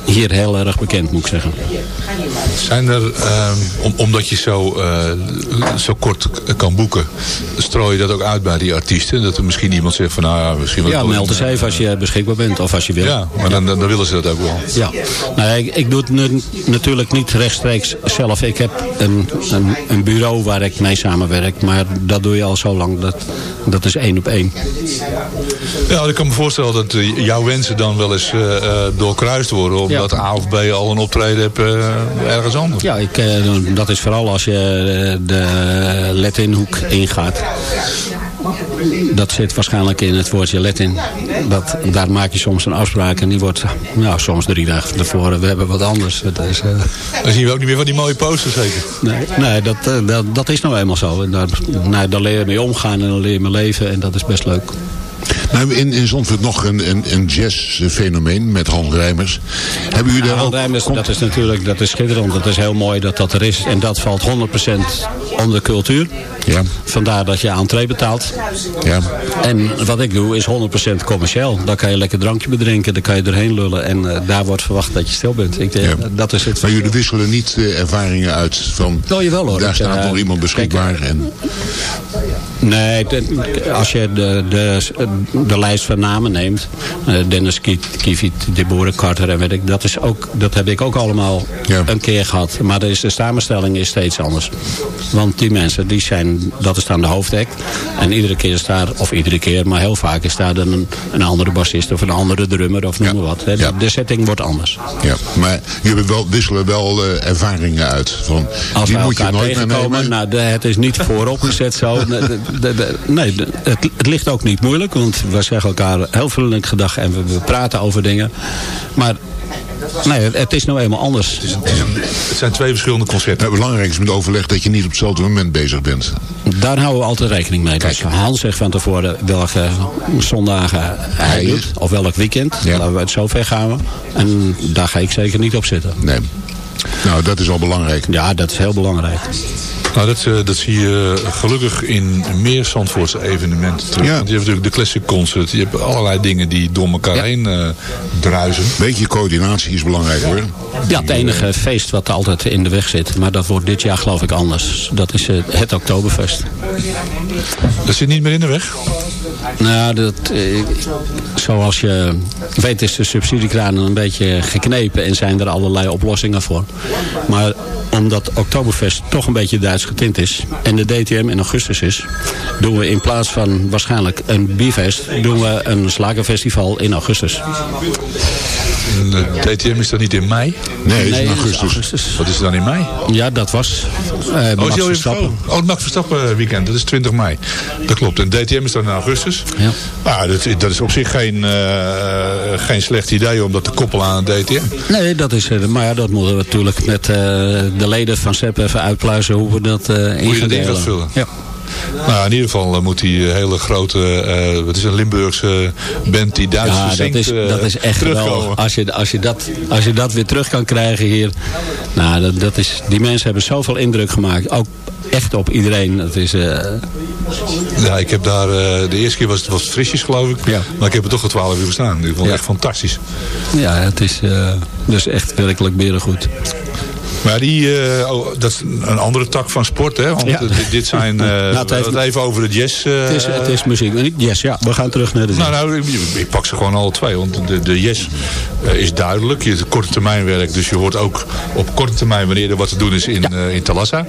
hier heel erg bekend, moet ik zeggen. Zijn er, ehm, om, omdat je zo, eh, zo kort kan boeken, strooi je dat ook uit bij die artiesten? Dat er misschien iemand zegt van, nou ja, misschien... wel- Ja, meld eens even als je beschikbaar bent of als je wil. Ja, maar dan, dan, willen ze dat ook wel. Ja, nou, ik, ik doe het nu natuurlijk niet rechtstreeks zelf. Ik heb een, een, een bureau waar ik mee samenwerk. Maar dat doe je al zo lang. Dat, dat is één op één. Ja, ik kan me voorstellen dat eh, jouw wensen dan wel eens eh, doorkruist worden. Omdat A of B al een optreden hebt eh, ergens anders. Ja, ik, eh, dat is vooral als je eh, de Latin-hoek ingaat. Dat zit waarschijnlijk in het woordje Latin. Dat, daar maak je soms een afspraak en die wordt nou, soms drie dagen tevoren. We hebben wat anders. Eh, Dan zien we ook niet meer van die mooie posters zeker. Nee, nee dat, dat, dat is nou eenmaal zo. En daar, nou, daar leer je mee omgaan en dan leer je mee leven. En dat is best leuk. Nou, in, in Zandvoort nog een, een, een jazzfenomeen met Hans Rijmers. Hebben jullie daar. Rijmers, dat is natuurlijk dat is schitterend. Dat is heel mooi dat dat er is. En dat valt 100% onder cultuur. Ja, Vandaar dat je entree betaalt. ja. En wat ik doe is 100% commercieel. Daar kan je lekker drankje bedrinken. Daar kan je doorheen lullen. En eh, daar wordt verwacht dat je stil bent. Ik denk, Ja. dat is het. Maar jullie wisselen niet eh, ervaringen uit van... Oh, jawel, hoor. Daar Ik, staat eh, nog iemand beschikbaar. En, Nee, als je de, de, de lijst van namen neemt. eh, Dennis Kievit, Deborah Carter en weet ik. Dat, is ook, dat heb ik ook allemaal Ja. een keer gehad. Maar de, de samenstelling is steeds anders. Want die mensen, die zijn, dat is dan de hoofdact. En iedere keer is daar, of iedere keer, maar heel vaak is daar dan een, een andere bassist of een andere drummer of noem Ja. maar wat. hè. De, Ja. de setting wordt anders. ja. Maar jullie wel, wisselen wel eh, ervaringen uit. Van, Als die moet je nooit nou, de, het is niet vooropgezet zo. De- nee, het, het ligt ook niet moeilijk, want we zeggen elkaar heel vriendelijk gedag en we, we praten over dingen. Maar nee, het, het is nou eenmaal anders. Het zijn twee verschillende concepten. Het belangrijkste is met overleg dat je niet op hetzelfde moment bezig bent. Daar houden we altijd rekening mee. Dus Hans zegt van tevoren welke zondagen hij Hij doet, is. of welk weekend. Ja. Laten we het zo ver gaan. we. En daar ga ik zeker niet op zitten. Nee. Nou, dat is al belangrijk. Ja, dat is heel belangrijk. Nou, dat, eh, dat zie je gelukkig in meer Zandvoortse evenementen terug. Ja. Want je hebt natuurlijk de Classic Concert. Je hebt allerlei dingen die door elkaar Ja. heen eh, druizen. Beetje coördinatie is belangrijk hoor. Ja, het enige feest wat altijd in de weg zit. Maar dat wordt dit jaar geloof ik anders. Dat is eh, het Oktoberfest. Dat zit niet meer in de weg. Nou, dat, eh, zoals je weet is de subsidiekraan een beetje geknepen. En zijn er allerlei oplossingen voor. Maar omdat Oktoberfest toch een beetje Duits getint is. En de DTM in augustus is. Doen we in plaats van waarschijnlijk een bierfest. Doen we een slagerfestival in augustus. En De DTM is dat niet in mei? Nee, is in augustus. augustus. Wat is er dan in mei? Ja, dat was eh Oh, Max Verstappen. oh, het Max Verstappen weekend. Dat is 20 mei. Dat klopt. En DTM is dan in augustus. Ja. Nou, dat, dat is op zich geen, eh, geen slecht idee om dat te koppelen aan een DTM. Nee, dat is, eh, maar ja, dat moeten we natuurlijk met eh, de leden van SEP even uitpluizen hoe we dat eh in Hoe je dat in delen. gaat vullen. Ja. Nou, in ieder geval eh, moet die eh, hele grote, wat is een Limburgse band die Duits Ja, dat is, dat is echt terugkomen. geweldig. Als je, als, je dat, als je dat weer terug kan krijgen hier. Nou, dat, dat is, die mensen hebben zoveel indruk gemaakt. Ook echt op iedereen. Dat is, Ja, ik heb daar, de eerste keer was het was frisjes geloof ik. Ja. Maar ik heb het toch al 12 uur gestaan. Ik vond het Ja. echt fantastisch. ja, het is dus echt werkelijk berengoed. Maar die, eh, oh, dat is een andere tak van sport, hè? Want Ja. eh, dit, dit zijn, eh Nou, het heeft- we even over de jazz. eh, Het is, het is muziek. Niet Yes, ja, we gaan terug naar de Nou, nou ik, ik pak ze gewoon alle twee. Want de, de eh, is duidelijk. Je hebt korte termijn werk. Dus je hoort ook op korte termijn wanneer er wat te doen is in, eh, in Talassa.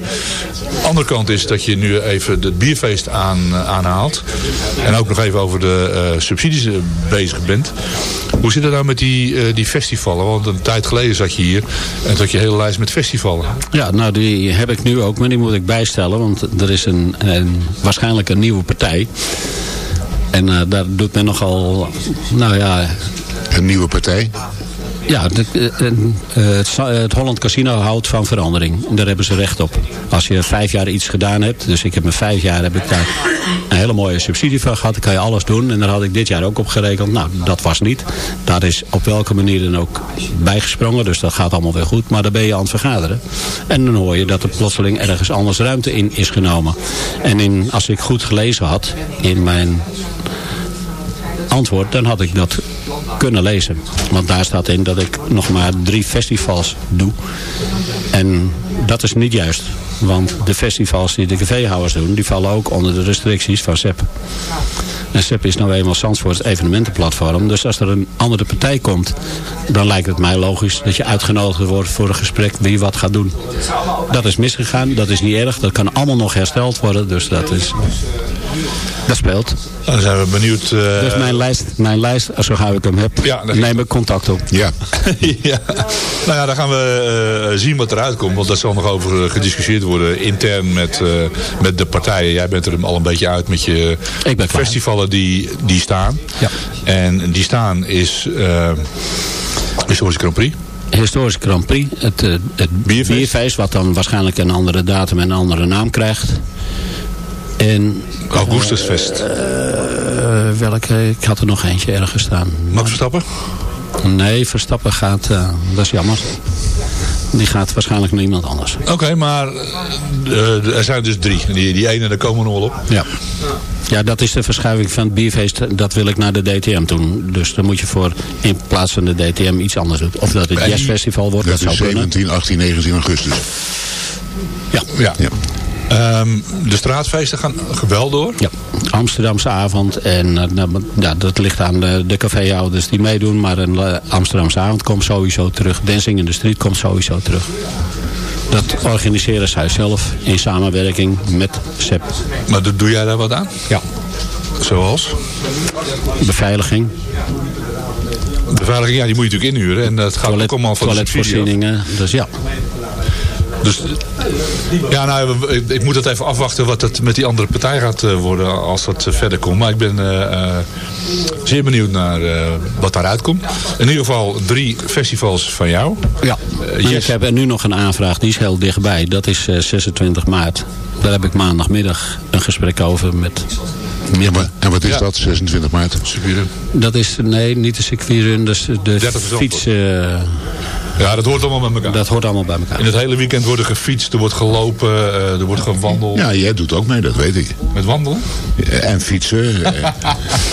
andere kant is dat je nu even het bierfeest aan, eh, aanhaalt. En ook nog even over de eh, subsidies eh, bezig bent. Hoe zit het nou met die, eh, die festivalen? Want een tijd geleden zat je hier. En zat je een hele lijst met Ja, nou die heb ik nu ook, maar die moet ik bijstellen. Want er is een, een waarschijnlijk een nieuwe partij. En eh, daar doet men nogal, nou ja, Een nieuwe partij. Ja, de- eh, eh, het, Holland Casino houdt van verandering. Daar hebben ze recht op. Als je vijf jaar iets gedaan hebt. Dus ik heb met vijf jaar heb ik daar een hele mooie subsidie van gehad. Dan kan je alles doen. En daar had ik dit jaar ook op gerekend. Nou, dat was niet. Daar is op welke manier dan ook bijgesprongen. Dus dat gaat allemaal weer goed. Maar dan ben je aan het vergaderen. En dan hoor je dat er plotseling ergens anders ruimte in is genomen. En in, als ik goed gelezen had in mijn antwoord, dan had ik dat kunnen lezen. Want daar staat in dat ik nog maar drie festivals doe. En dat is niet juist. Want de festivals die de caféhouders doen, die vallen ook onder de restricties van SEP. En SEP is nou eenmaal Zandvoorts evenementenplatform. Dus als er een andere partij komt, dan lijkt het mij logisch dat je uitgenodigd wordt voor een gesprek wie wat gaat doen. Dat is misgegaan, dat is niet erg, dat kan allemaal nog hersteld worden. Dus dat is... Dat speelt. Dan zijn we benieuwd. eh, Dus mijn lijst, mijn lijst, zo gauw ik hem heb, Ja, dat- neem ik contact op. Ja, ja. Nou ja, dan gaan we eh, zien wat eruit komt. Want daar zal nog over eh, gediscussieerd worden intern met, met de partijen. Jij bent er al een beetje uit met je festivalen die, die staan. Ja. En die staan is Historische Grand Prix. Historische Grand Prix, het, het Bierfeest. bierfeest. wat dan waarschijnlijk een andere datum en een andere naam krijgt. En Augustusfest. eh, welke, ik had er nog eentje ergens staan. Max Verstappen? Nee, Verstappen gaat, eh, dat is jammer. Die gaat waarschijnlijk naar iemand anders. Oké, maar eh, er zijn dus drie. Die, die ene, daar komen we nog wel op. Ja. Ja, dat is de verschuiving van het bierfeest. Dat wil ik naar de DTM doen. Dus dan moet je voor in plaats van de DTM iets anders doen. Of dat het jazzfestival wordt, dat, dat is zou kunnen. 17, 18, 19 augustus. Ja. Ja. Ja. Ehm, de straatfeesten gaan wel door. Ja, Amsterdamse avond. En eh, nou, ja, dat ligt aan de, de caféhouders die meedoen. Maar een eh, Amsterdamse avond komt sowieso terug. Dancing in the Street komt sowieso terug. Dat organiseren zij zelf in samenwerking met SEP. Maar do- doe jij daar wat aan? Ja. Zoals? Beveiliging, Beveiliging, ja, die moet je natuurlijk inhuren. En dat gaat toilet, ook allemaal van de subsidie. Dus ja, Dus, ja, nou, ik, ik moet het even afwachten wat het met die andere partij gaat eh, worden als dat eh, verder komt. Maar ik ben eh, eh, zeer benieuwd naar eh, wat daaruit komt. In ieder geval drie festivals van jou. ja. Yes. ik heb er nu nog een aanvraag, die is heel dichtbij. Dat is eh, 26 maart. Daar heb ik maandagmiddag een gesprek over met... Ja, maar, en wat is Ja. dat, 26 maart? Subieren. Dat is, nee, niet de circuitrun, dat is de 30 van fiets... eh, Ja, dat hoort allemaal met elkaar. dat hoort allemaal bij elkaar. In het hele weekend wordt er gefietst, er wordt gelopen, eh, er wordt gewandeld. Ja, jij doet ook mee, dat weet ik. Met wandelen? En fietsen. eh,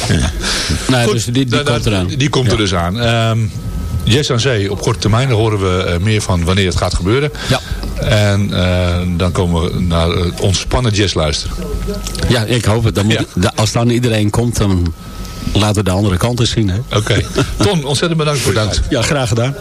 Nee, Goed, dus die, die da- da- komt eraan. Die komt er dus aan. Ehm Yes aan Zee, op korte termijn, daar horen we eh, meer van wanneer het gaat gebeuren. Ja. En eh, dan komen we naar eh, ontspannen jazz luisteren. Ja, ik hoop het. Dan moet, Ja. als dan iedereen komt, dan laten we de andere kant eens zien. Hè? Oké. Ton, ontzettend bedankt voor. Ja, graag gedaan.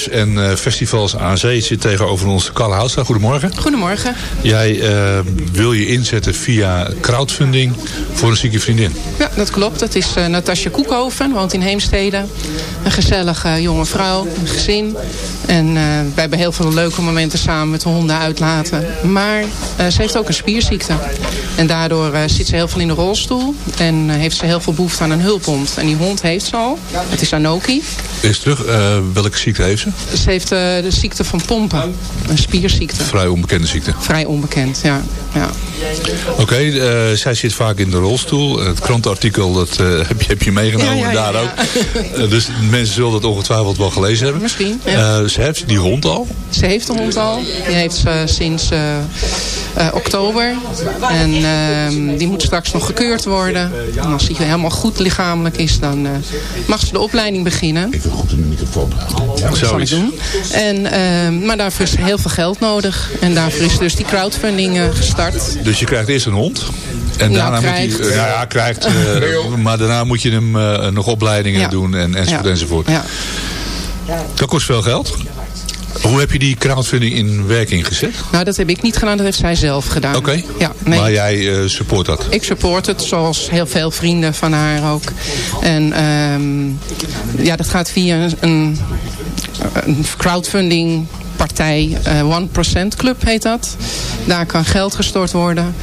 Jazz en eh, festivals aan zee. Zit tegenover ons Carla Houstra. Goedemorgen. Goedemorgen. Jij eh, wil je inzetten via crowdfunding voor een zieke vriendin. Ja, dat klopt. Dat is uh, Natasja Koekhoven, woont in Heemstede. Een gezellige jonge vrouw, een gezin. En uh, wij hebben heel veel leuke momenten samen met de honden uitlaten. Maar uh, ze heeft ook een spierziekte. En daardoor zit ze heel veel in de rolstoel. En heeft ze heel veel behoefte aan een hulphond. En die hond heeft ze al. Het is Anoki. Is terug. welke ziekte heeft ze? Ze heeft de ziekte van pompen. Een spierziekte. Vrij onbekende ziekte. Vrij onbekend, ja. ja. Oké, okay, zij zit vaak in de rolstoel. Het krantenartikel dat, heb, je, heb je meegenomen ja, ja, daar ook. dus mensen zullen dat ongetwijfeld wel gelezen hebben. Misschien, uh, ze heeft die hond al? Ze heeft de hond al. Die heeft ze sinds uh, uh, oktober. En ehm, die moet straks nog gekeurd worden. En als hij helemaal goed lichamelijk is, dan mag ze de opleiding beginnen. Even goed in de microfoon houden. Dat zal ik doen. En, ehm, maar daarvoor is heel veel geld nodig. En daarvoor is dus die crowdfunding gestart. Dus je krijgt eerst een hond? En nou, daarna krijgt. moet hij, uh, ja, krijgt, uh, maar daarna moet je hem uh, nog opleidingen Ja. doen en, enzovoort Ja. enzovoort. Dat kost veel geld. Hoe heb je die crowdfunding in werking gezet? Nou, dat heb ik niet gedaan. Dat heeft zij zelf gedaan. Oké. Ja, nee. Maar jij eh, support dat? Ik support het, zoals heel veel vrienden van haar ook. En ehm, ja, dat gaat via een, een crowdfunding partij, eh, 1% Club heet dat. Daar kan geld gestort worden.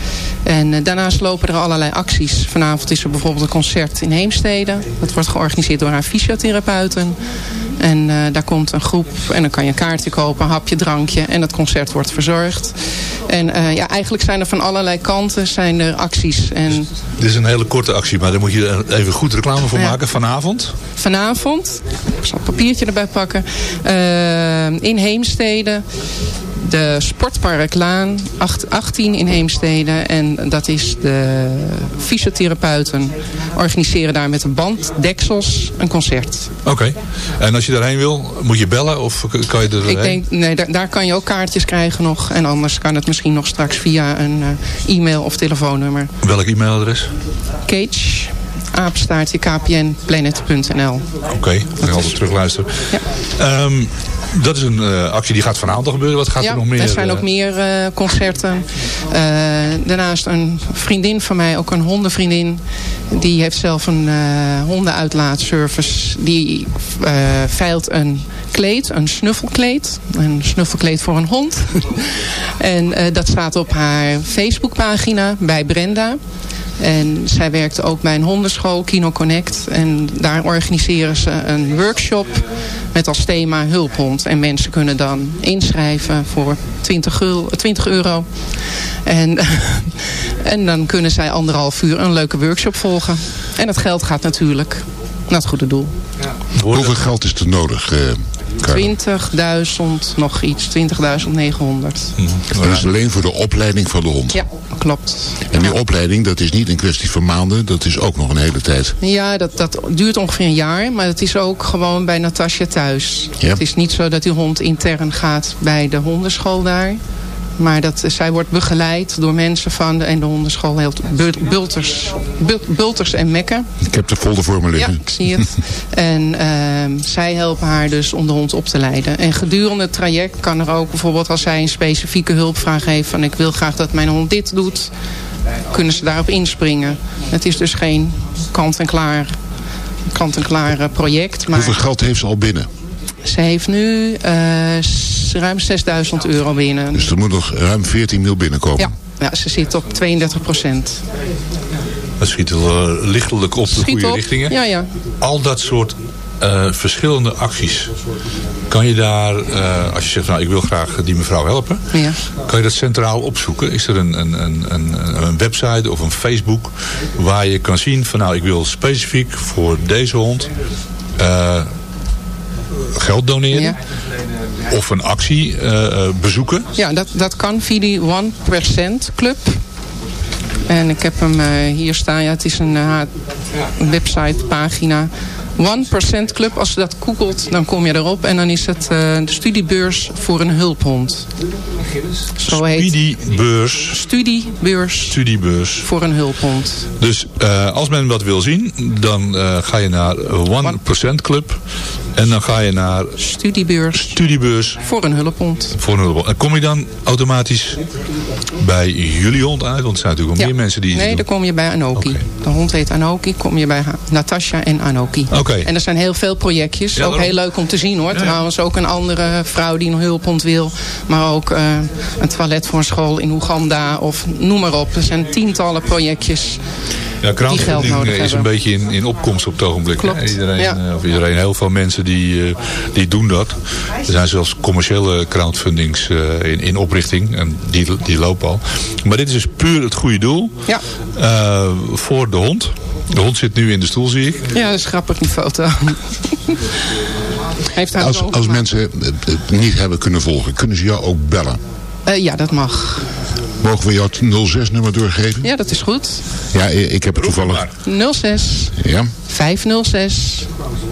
En eh, daarnaast lopen er allerlei acties. Vanavond is er bijvoorbeeld een concert in Heemstede. Dat wordt georganiseerd door haar fysiotherapeuten. En eh, daar komt een groep en dan kan je een kaartje kopen, een hapje, drankje. En het concert wordt verzorgd. En ja, eigenlijk zijn er van allerlei kanten zijn er acties. En Dit is een hele korte actie, maar daar moet je er even goed reclame voor Ja. maken vanavond. vanavond, ik zal een papiertje erbij pakken, in Heemstede. De Sportparklaan, acht- 18 in Heemstede. En dat is de fysiotherapeuten organiseren daar met een band, deksels, een concert. Oké. En als je daarheen wil, moet je bellen of kan je er Ik denk, nee, daar, daar kan je ook kaartjes krijgen nog. En anders kan het misschien nog straks via een eh, e-mail of telefoonnummer. Welk e-mailadres? Cage, apenstaartje, kpnplanet.nl. Oké, dan ik altijd terugluisteren. Ja. Ehm, dat is een eh, actie die gaat vanavond gebeuren. Wat gaat ja, er nog meer? er zijn eh, ook meer eh, concerten. Daarnaast een vriendin van mij, ook een hondenvriendin. Die heeft zelf een hondenuitlaatservice. Die veilt een kleed, een snuffelkleed. Een snuffelkleed voor een hond. en dat staat op haar Facebookpagina bij Brenda. En zij werkte ook bij een hondenschool, Kino Connect. En daar organiseren ze een workshop met als thema hulphond. En mensen kunnen dan inschrijven voor 20, gul, 20 euro. En, en dan kunnen zij anderhalf uur een leuke workshop volgen. En het geld gaat natuurlijk naar het goede doel. Hoeveel geld is er nodig, eh? 20.000 nog iets, 20.900. Dat is alleen voor de opleiding van de hond. Ja, klopt. En die opleiding, dat is niet een kwestie van maanden, dat is ook nog een hele tijd. Ja, dat, dat duurt ongeveer een jaar. Maar het is ook gewoon bij Natasja thuis. Ja. Het is niet zo dat die hond intern gaat bij de hondenschool daar. Maar dat, zij wordt begeleid door mensen van de, en de hondenschool. Heel, Bul- bulters, Bul- bulters en mekken. Ik heb de folder voor me Ja, liggen. ik zie het. en ehm, zij helpen haar dus om de hond op te leiden. En gedurende het traject kan er ook bijvoorbeeld als zij een specifieke hulpvraag heeft... van ik wil graag dat mijn hond dit doet, kunnen ze daarop inspringen. Het is dus geen kant-en-klaar kant-en-klaar project. Maar Hoeveel geld heeft ze al binnen? Ze heeft nu eh, ruim 6000 euro binnen. Dus er moet nog ruim 14 mil binnenkomen. Ja, ja, ze zit op 32 procent. Dat schiet wel eh, lichtelijk op de Schiet goede op. richtingen. Ja, ja. Al dat soort eh, verschillende acties. Kan je daar, eh, als je zegt, nou ik wil graag die mevrouw helpen. Ja. Kan je dat centraal opzoeken? Is er een, een, een, een, een website of een Facebook waar je kan zien van nou ik wil specifiek voor deze hond eh, geld doneren. Ja. Of een actie eh, eh, bezoeken. Ja, dat, dat kan via die 1% Club. En ik heb hem eh, hier staan. Ja, het is een, eh, een website, pagina. 1% Club, als je dat googelt, dan kom je erop. En dan is het de studiebeurs voor een hulphond. Zo heet Studiebeurs. studiebeurs Studiebeurs. voor een hulphond. Dus als men wat wil zien, dan ga je naar 1% Club. En dan ga je naar Studiebeurs studiebeurs voor een hulphond. voor een hulp. En kom je dan automatisch bij jullie hond uit? Want er zijn natuurlijk wel meer mensen die Nee, dan kom je bij Anoki. De hond heet Anoki. Kom je bij ha- Natasha en Anoki. Oké. En er zijn heel veel projectjes. Ja, ook daarom. heel leuk om te zien hoor. Ja. Trouwens ook een andere vrouw die een hulphond wil. Maar ook eh, een toilet voor een school in Oeganda. Of noem maar op. Er zijn tientallen projectjes. Ja, die geld crowdfunding nodig is een hebben. beetje in, in opkomst op het ogenblik. hè. Klopt, Iedereen, ja. eh, of iedereen, heel veel mensen die, eh, die doen dat. Er zijn zelfs commerciële crowdfundings eh, in, in oprichting. En die, die lopen al. Maar dit is dus puur het goede doel. Ja. Eh, voor de hond. De hond zit nu in de stoel, zie ik. Ja, dat is grappig die foto. Heeft hij Als, als mensen het, het niet hebben kunnen volgen, kunnen ze jou ook bellen. Eh, ja, dat mag. Mogen we jouw 06-nummer doorgeven? Ja, dat is goed. Ja, ik heb het toevallig. 06 Ja, 506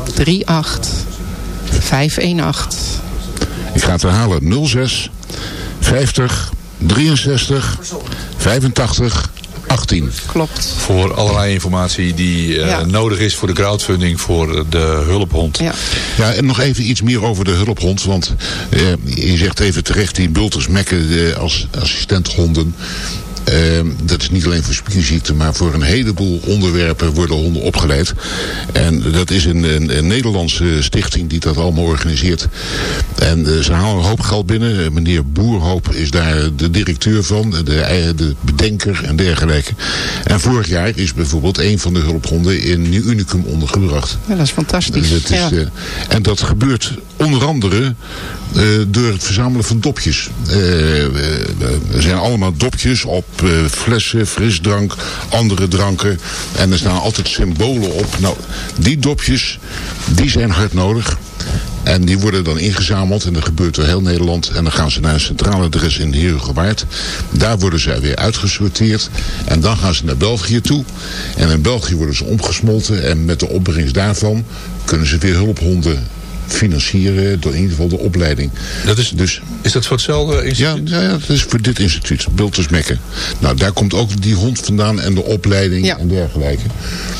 38 518. ik ga het herhalen. 06 50 63 85 18. Klopt. Voor allerlei informatie die eh, Ja. nodig is voor de crowdfunding voor de hulphond. Ja. Ja, en nog even iets meer over de hulphond. Want eh, je zegt even terecht, die bulters mekken eh, als assistenthonden. Eh, dat is niet alleen voor spierziekten, maar voor een heleboel onderwerpen worden honden opgeleid. En dat is een, een, een Nederlandse stichting die dat allemaal organiseert. En eh, ze halen een hoop geld binnen. Eh, meneer Boerhoop is daar de directeur van, de, de bedenker en dergelijke. En vorig jaar is bijvoorbeeld een van de hulphonden in Nieuw Unicum ondergebracht. Ja, dat is fantastisch. Dus is, ja. eh, en dat gebeurt onder andere eh, door het verzamelen van dopjes. Eh, er zijn allemaal dopjes op flessen, frisdrank, andere dranken. En er staan altijd symbolen op. Nou, die dopjes, die zijn hard nodig. En die worden dan ingezameld en dat gebeurt door heel Nederland. En dan gaan ze naar een centrale adres in Heerhugowaard. Daar worden ze weer uitgesorteerd. En dan gaan ze naar België toe. En in België worden ze omgesmolten. En met de opbrengst daarvan kunnen ze weer hulphonden financieren. Door in ieder geval de opleiding. Dat is, Dus is dat voor hetzelfde instituut? ja, ja, dat is voor dit instituut, Bulters Mekken. Nou, daar komt ook die hond vandaan en de opleiding Ja. en dergelijke.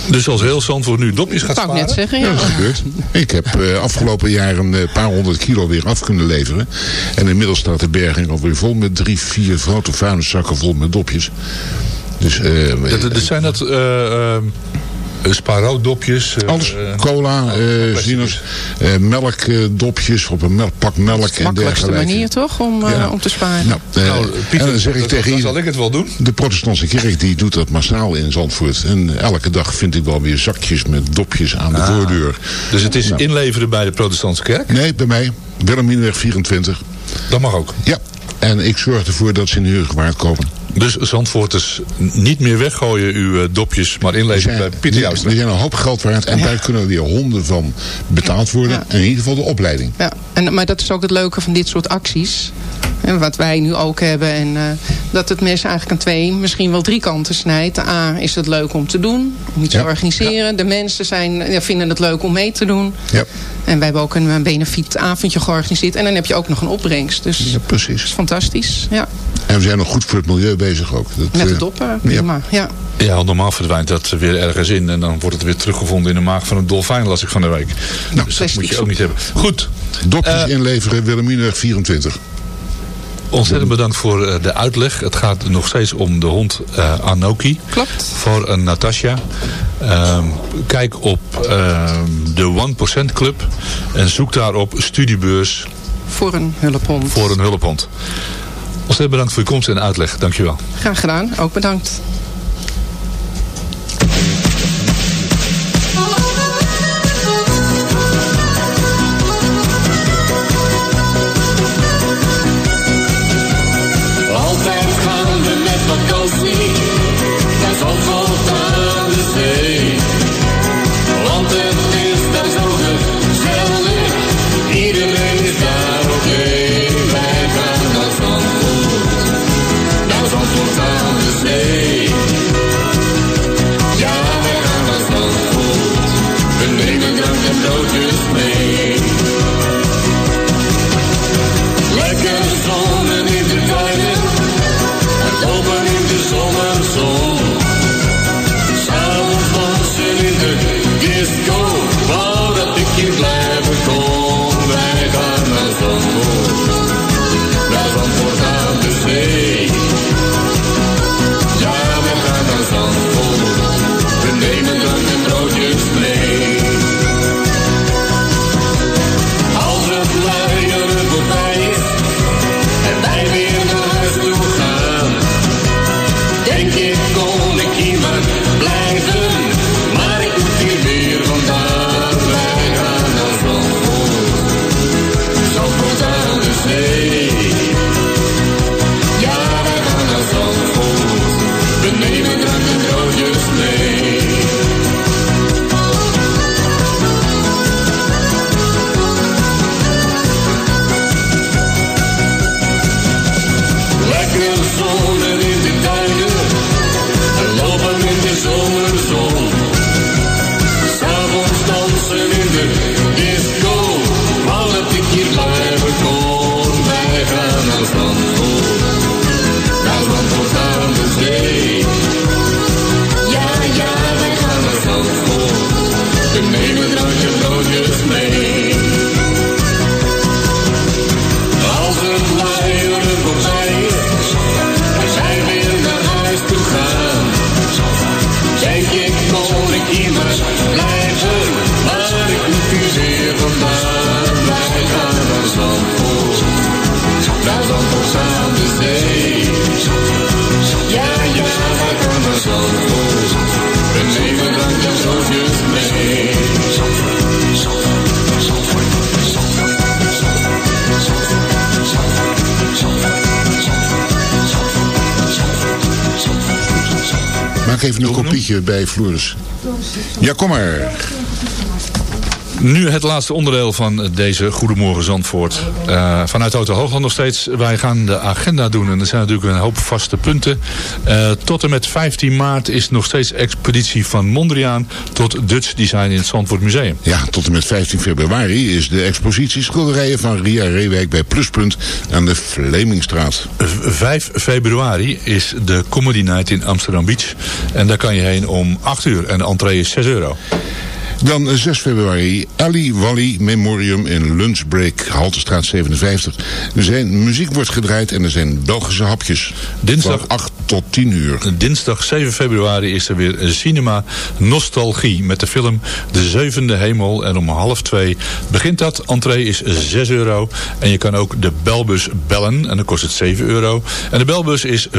Dus als heel Zandvoort nu dopjes gaat Dat wou ik sparen? net zeggen, Ja, ja. dat gebeurt. Ik heb eh, afgelopen jaar een eh, paar honderd kilo weer af kunnen leveren. En inmiddels staat de berging alweer vol met drie, vier grote vuilniszakken vol met dopjes. Dus eh, Dat, dat zijn dat uh, spaarroodopjes? eh, alles, eh, cola, eh zinners, eh, melkdopjes op een melk, pak melk Dat is de en makkelijkste dergelijke. manier toch om, eh, Ja. om te sparen. Nou, eh, nou, Pieter, en dan zeg ik dat- tegen dan iedereen... zal ik het wel doen. De protestantse kerk die doet dat massaal in Zandvoort. En elke dag vind ik wel weer zakjes met dopjes aan de Ah. voordeur. Dus het is Nou. inleveren bij de protestantse kerk? Nee, bij mij. Wilhelminweg 24. Dat mag ook. Ja. En ik zorg ervoor dat ze in Heurgewaard komen. Dus Zandvoorters niet meer weggooien uw eh, dopjes, maar inleveren bij Pieter er Joustra. zijn een hoop geld waard. En daar kunnen weer honden van betaald worden. Ja. En in ieder geval de opleiding. Ja, en, maar dat is ook het leuke van dit soort acties. En wat wij nu ook hebben. En, eh, dat het mes eigenlijk aan twee, misschien wel drie kanten snijdt. De A is het leuk om te doen. Om iets Ja. te organiseren. De mensen zijn, ja, vinden het leuk om mee te doen. Ja, En wij hebben ook een, een benefiet avondje georganiseerd. En dan heb je ook nog een opbrengst. Dus ja dat is precies. fantastisch. Ja, En we zijn nog goed voor het milieu bezig ook. Dat, met de eh, doppen. Prima. Ja. Ja, normaal verdwijnt dat weer ergens in en dan wordt het weer teruggevonden in de maag van een dolfijn, las ik van de week. Nou, dus dat moet je ook niet hebben. Goed, Dopjes Eh, inleveren, Wilhelminweg 24. Ontzettend bedankt voor eh, de uitleg. Het gaat nog steeds om de hond eh, Anoki. Klopt. Voor een Natasja. Ehm, kijk op ehm, de 1% Club en zoek daarop studiebeurs Voor een hulphond. voor een hulphond. Ontzettend bedankt voor je komst en uitleg. Dankjewel. Graag gedaan. Ook bedankt. Nemen drank en broodjes Even een kopietje bij Floris. Ja, kom maar. Nu het laatste onderdeel van deze Goedemorgen Zandvoort. Uh, vanuit Hotel Hoogland nog steeds. Wij gaan de agenda doen en er zijn natuurlijk een hoop vaste punten. Uh, tot en met 15 maart is nog steeds expeditie van Mondriaan tot Dutch Design in het Zandvoort Museum. Ja, tot en met 15 februari is de expositie schilderijen van Ria Reewijk bij Pluspunt aan de Vlemingstraat. 5 februari is de Comedy Night in Amsterdam Beach. En daar kan je heen om 8 uur en de entree is 6 euro. Dan 6 februari, Ali Wally Memorium in Lunchbreak, Haltestraat 57. Er zijn, muziek wordt gedraaid en er zijn Belgische hapjes. Dinsdag Van 8 tot 10 uur. Dinsdag 7 februari is er weer Cinema Nostalgie met de film De Zevende Hemel. En om half twee begint dat. Entree is 6 euro. En je kan ook de belbus bellen en dan kost het 7 euro. En de belbus is 5717373.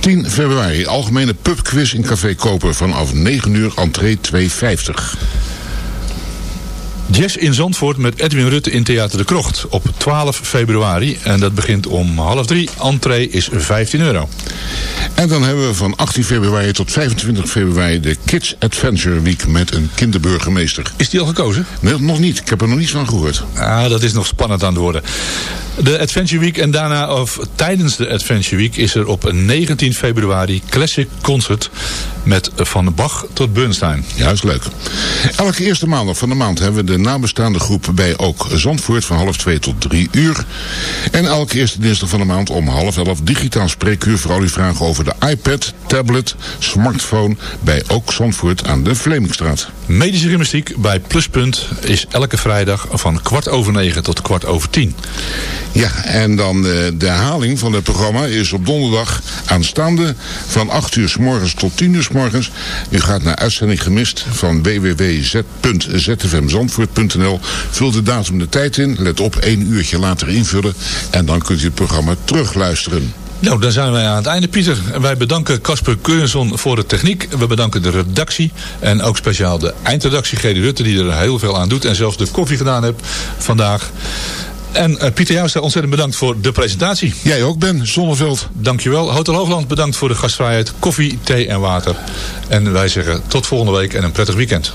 10 februari, algemene pubquiz in Café Koper vanaf 9 uur, entree 2,50. Jazz in Zandvoort met Edwin Rutte in Theater de Krocht op 12 februari. En dat begint om half drie. Entree is 15 euro. En dan hebben we van 18 februari tot 25 februari de Kids Adventure Week met een kinderburgemeester. Is die al gekozen? Nee, nog niet. Ik heb er nog niets van gehoord. Ah, dat is nog spannend aan het worden. De Adventure Week en daarna, of tijdens de Adventure Week, is er op 19 februari Classic Concert met Van Bach tot Bernstein. Juist leuk. Elke eerste maandag van de maand hebben we de nabestaande groep bij ook Zandvoort van half 2 tot 3 uur. En elke eerste dinsdag van de maand om half 11 digitaal spreekuur voor al uw vragen over de iPad, tablet, smartphone bij ook Zandvoort aan de Vlemingstraat. Medische gymnastiek bij Pluspunt is elke vrijdag van kwart over negen tot kwart over tien. Ja, en dan uh, de herhaling van het programma is op donderdag aanstaande van 8 uur s morgens tot 10 uur s morgens. U gaat naar uitzending gemist van www.zfmzandvoort.nl. Vul de datum de tijd in, let op, één uurtje later invullen en dan kunt u het programma terugluisteren. Nou, dan zijn wij aan het einde, Pieter. Wij bedanken Casper Keurenson voor de techniek. We bedanken de redactie en ook speciaal de eindredactie Gedi Rutte... die er heel veel aan doet en zelfs de koffie gedaan heeft vandaag. En uh, Pieter Jouwstra, ontzettend bedankt voor de presentatie. Jij ook, Ben Zonneveld. Dankjewel. Hotel Hoogland, bedankt voor de gastvrijheid. Koffie, thee en water. En wij zeggen tot volgende week en een prettig weekend.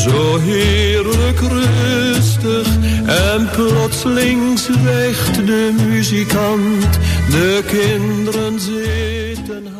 Zo heerlijk rustig en plotseling zwijgt de muzikant. De kinderen zitten...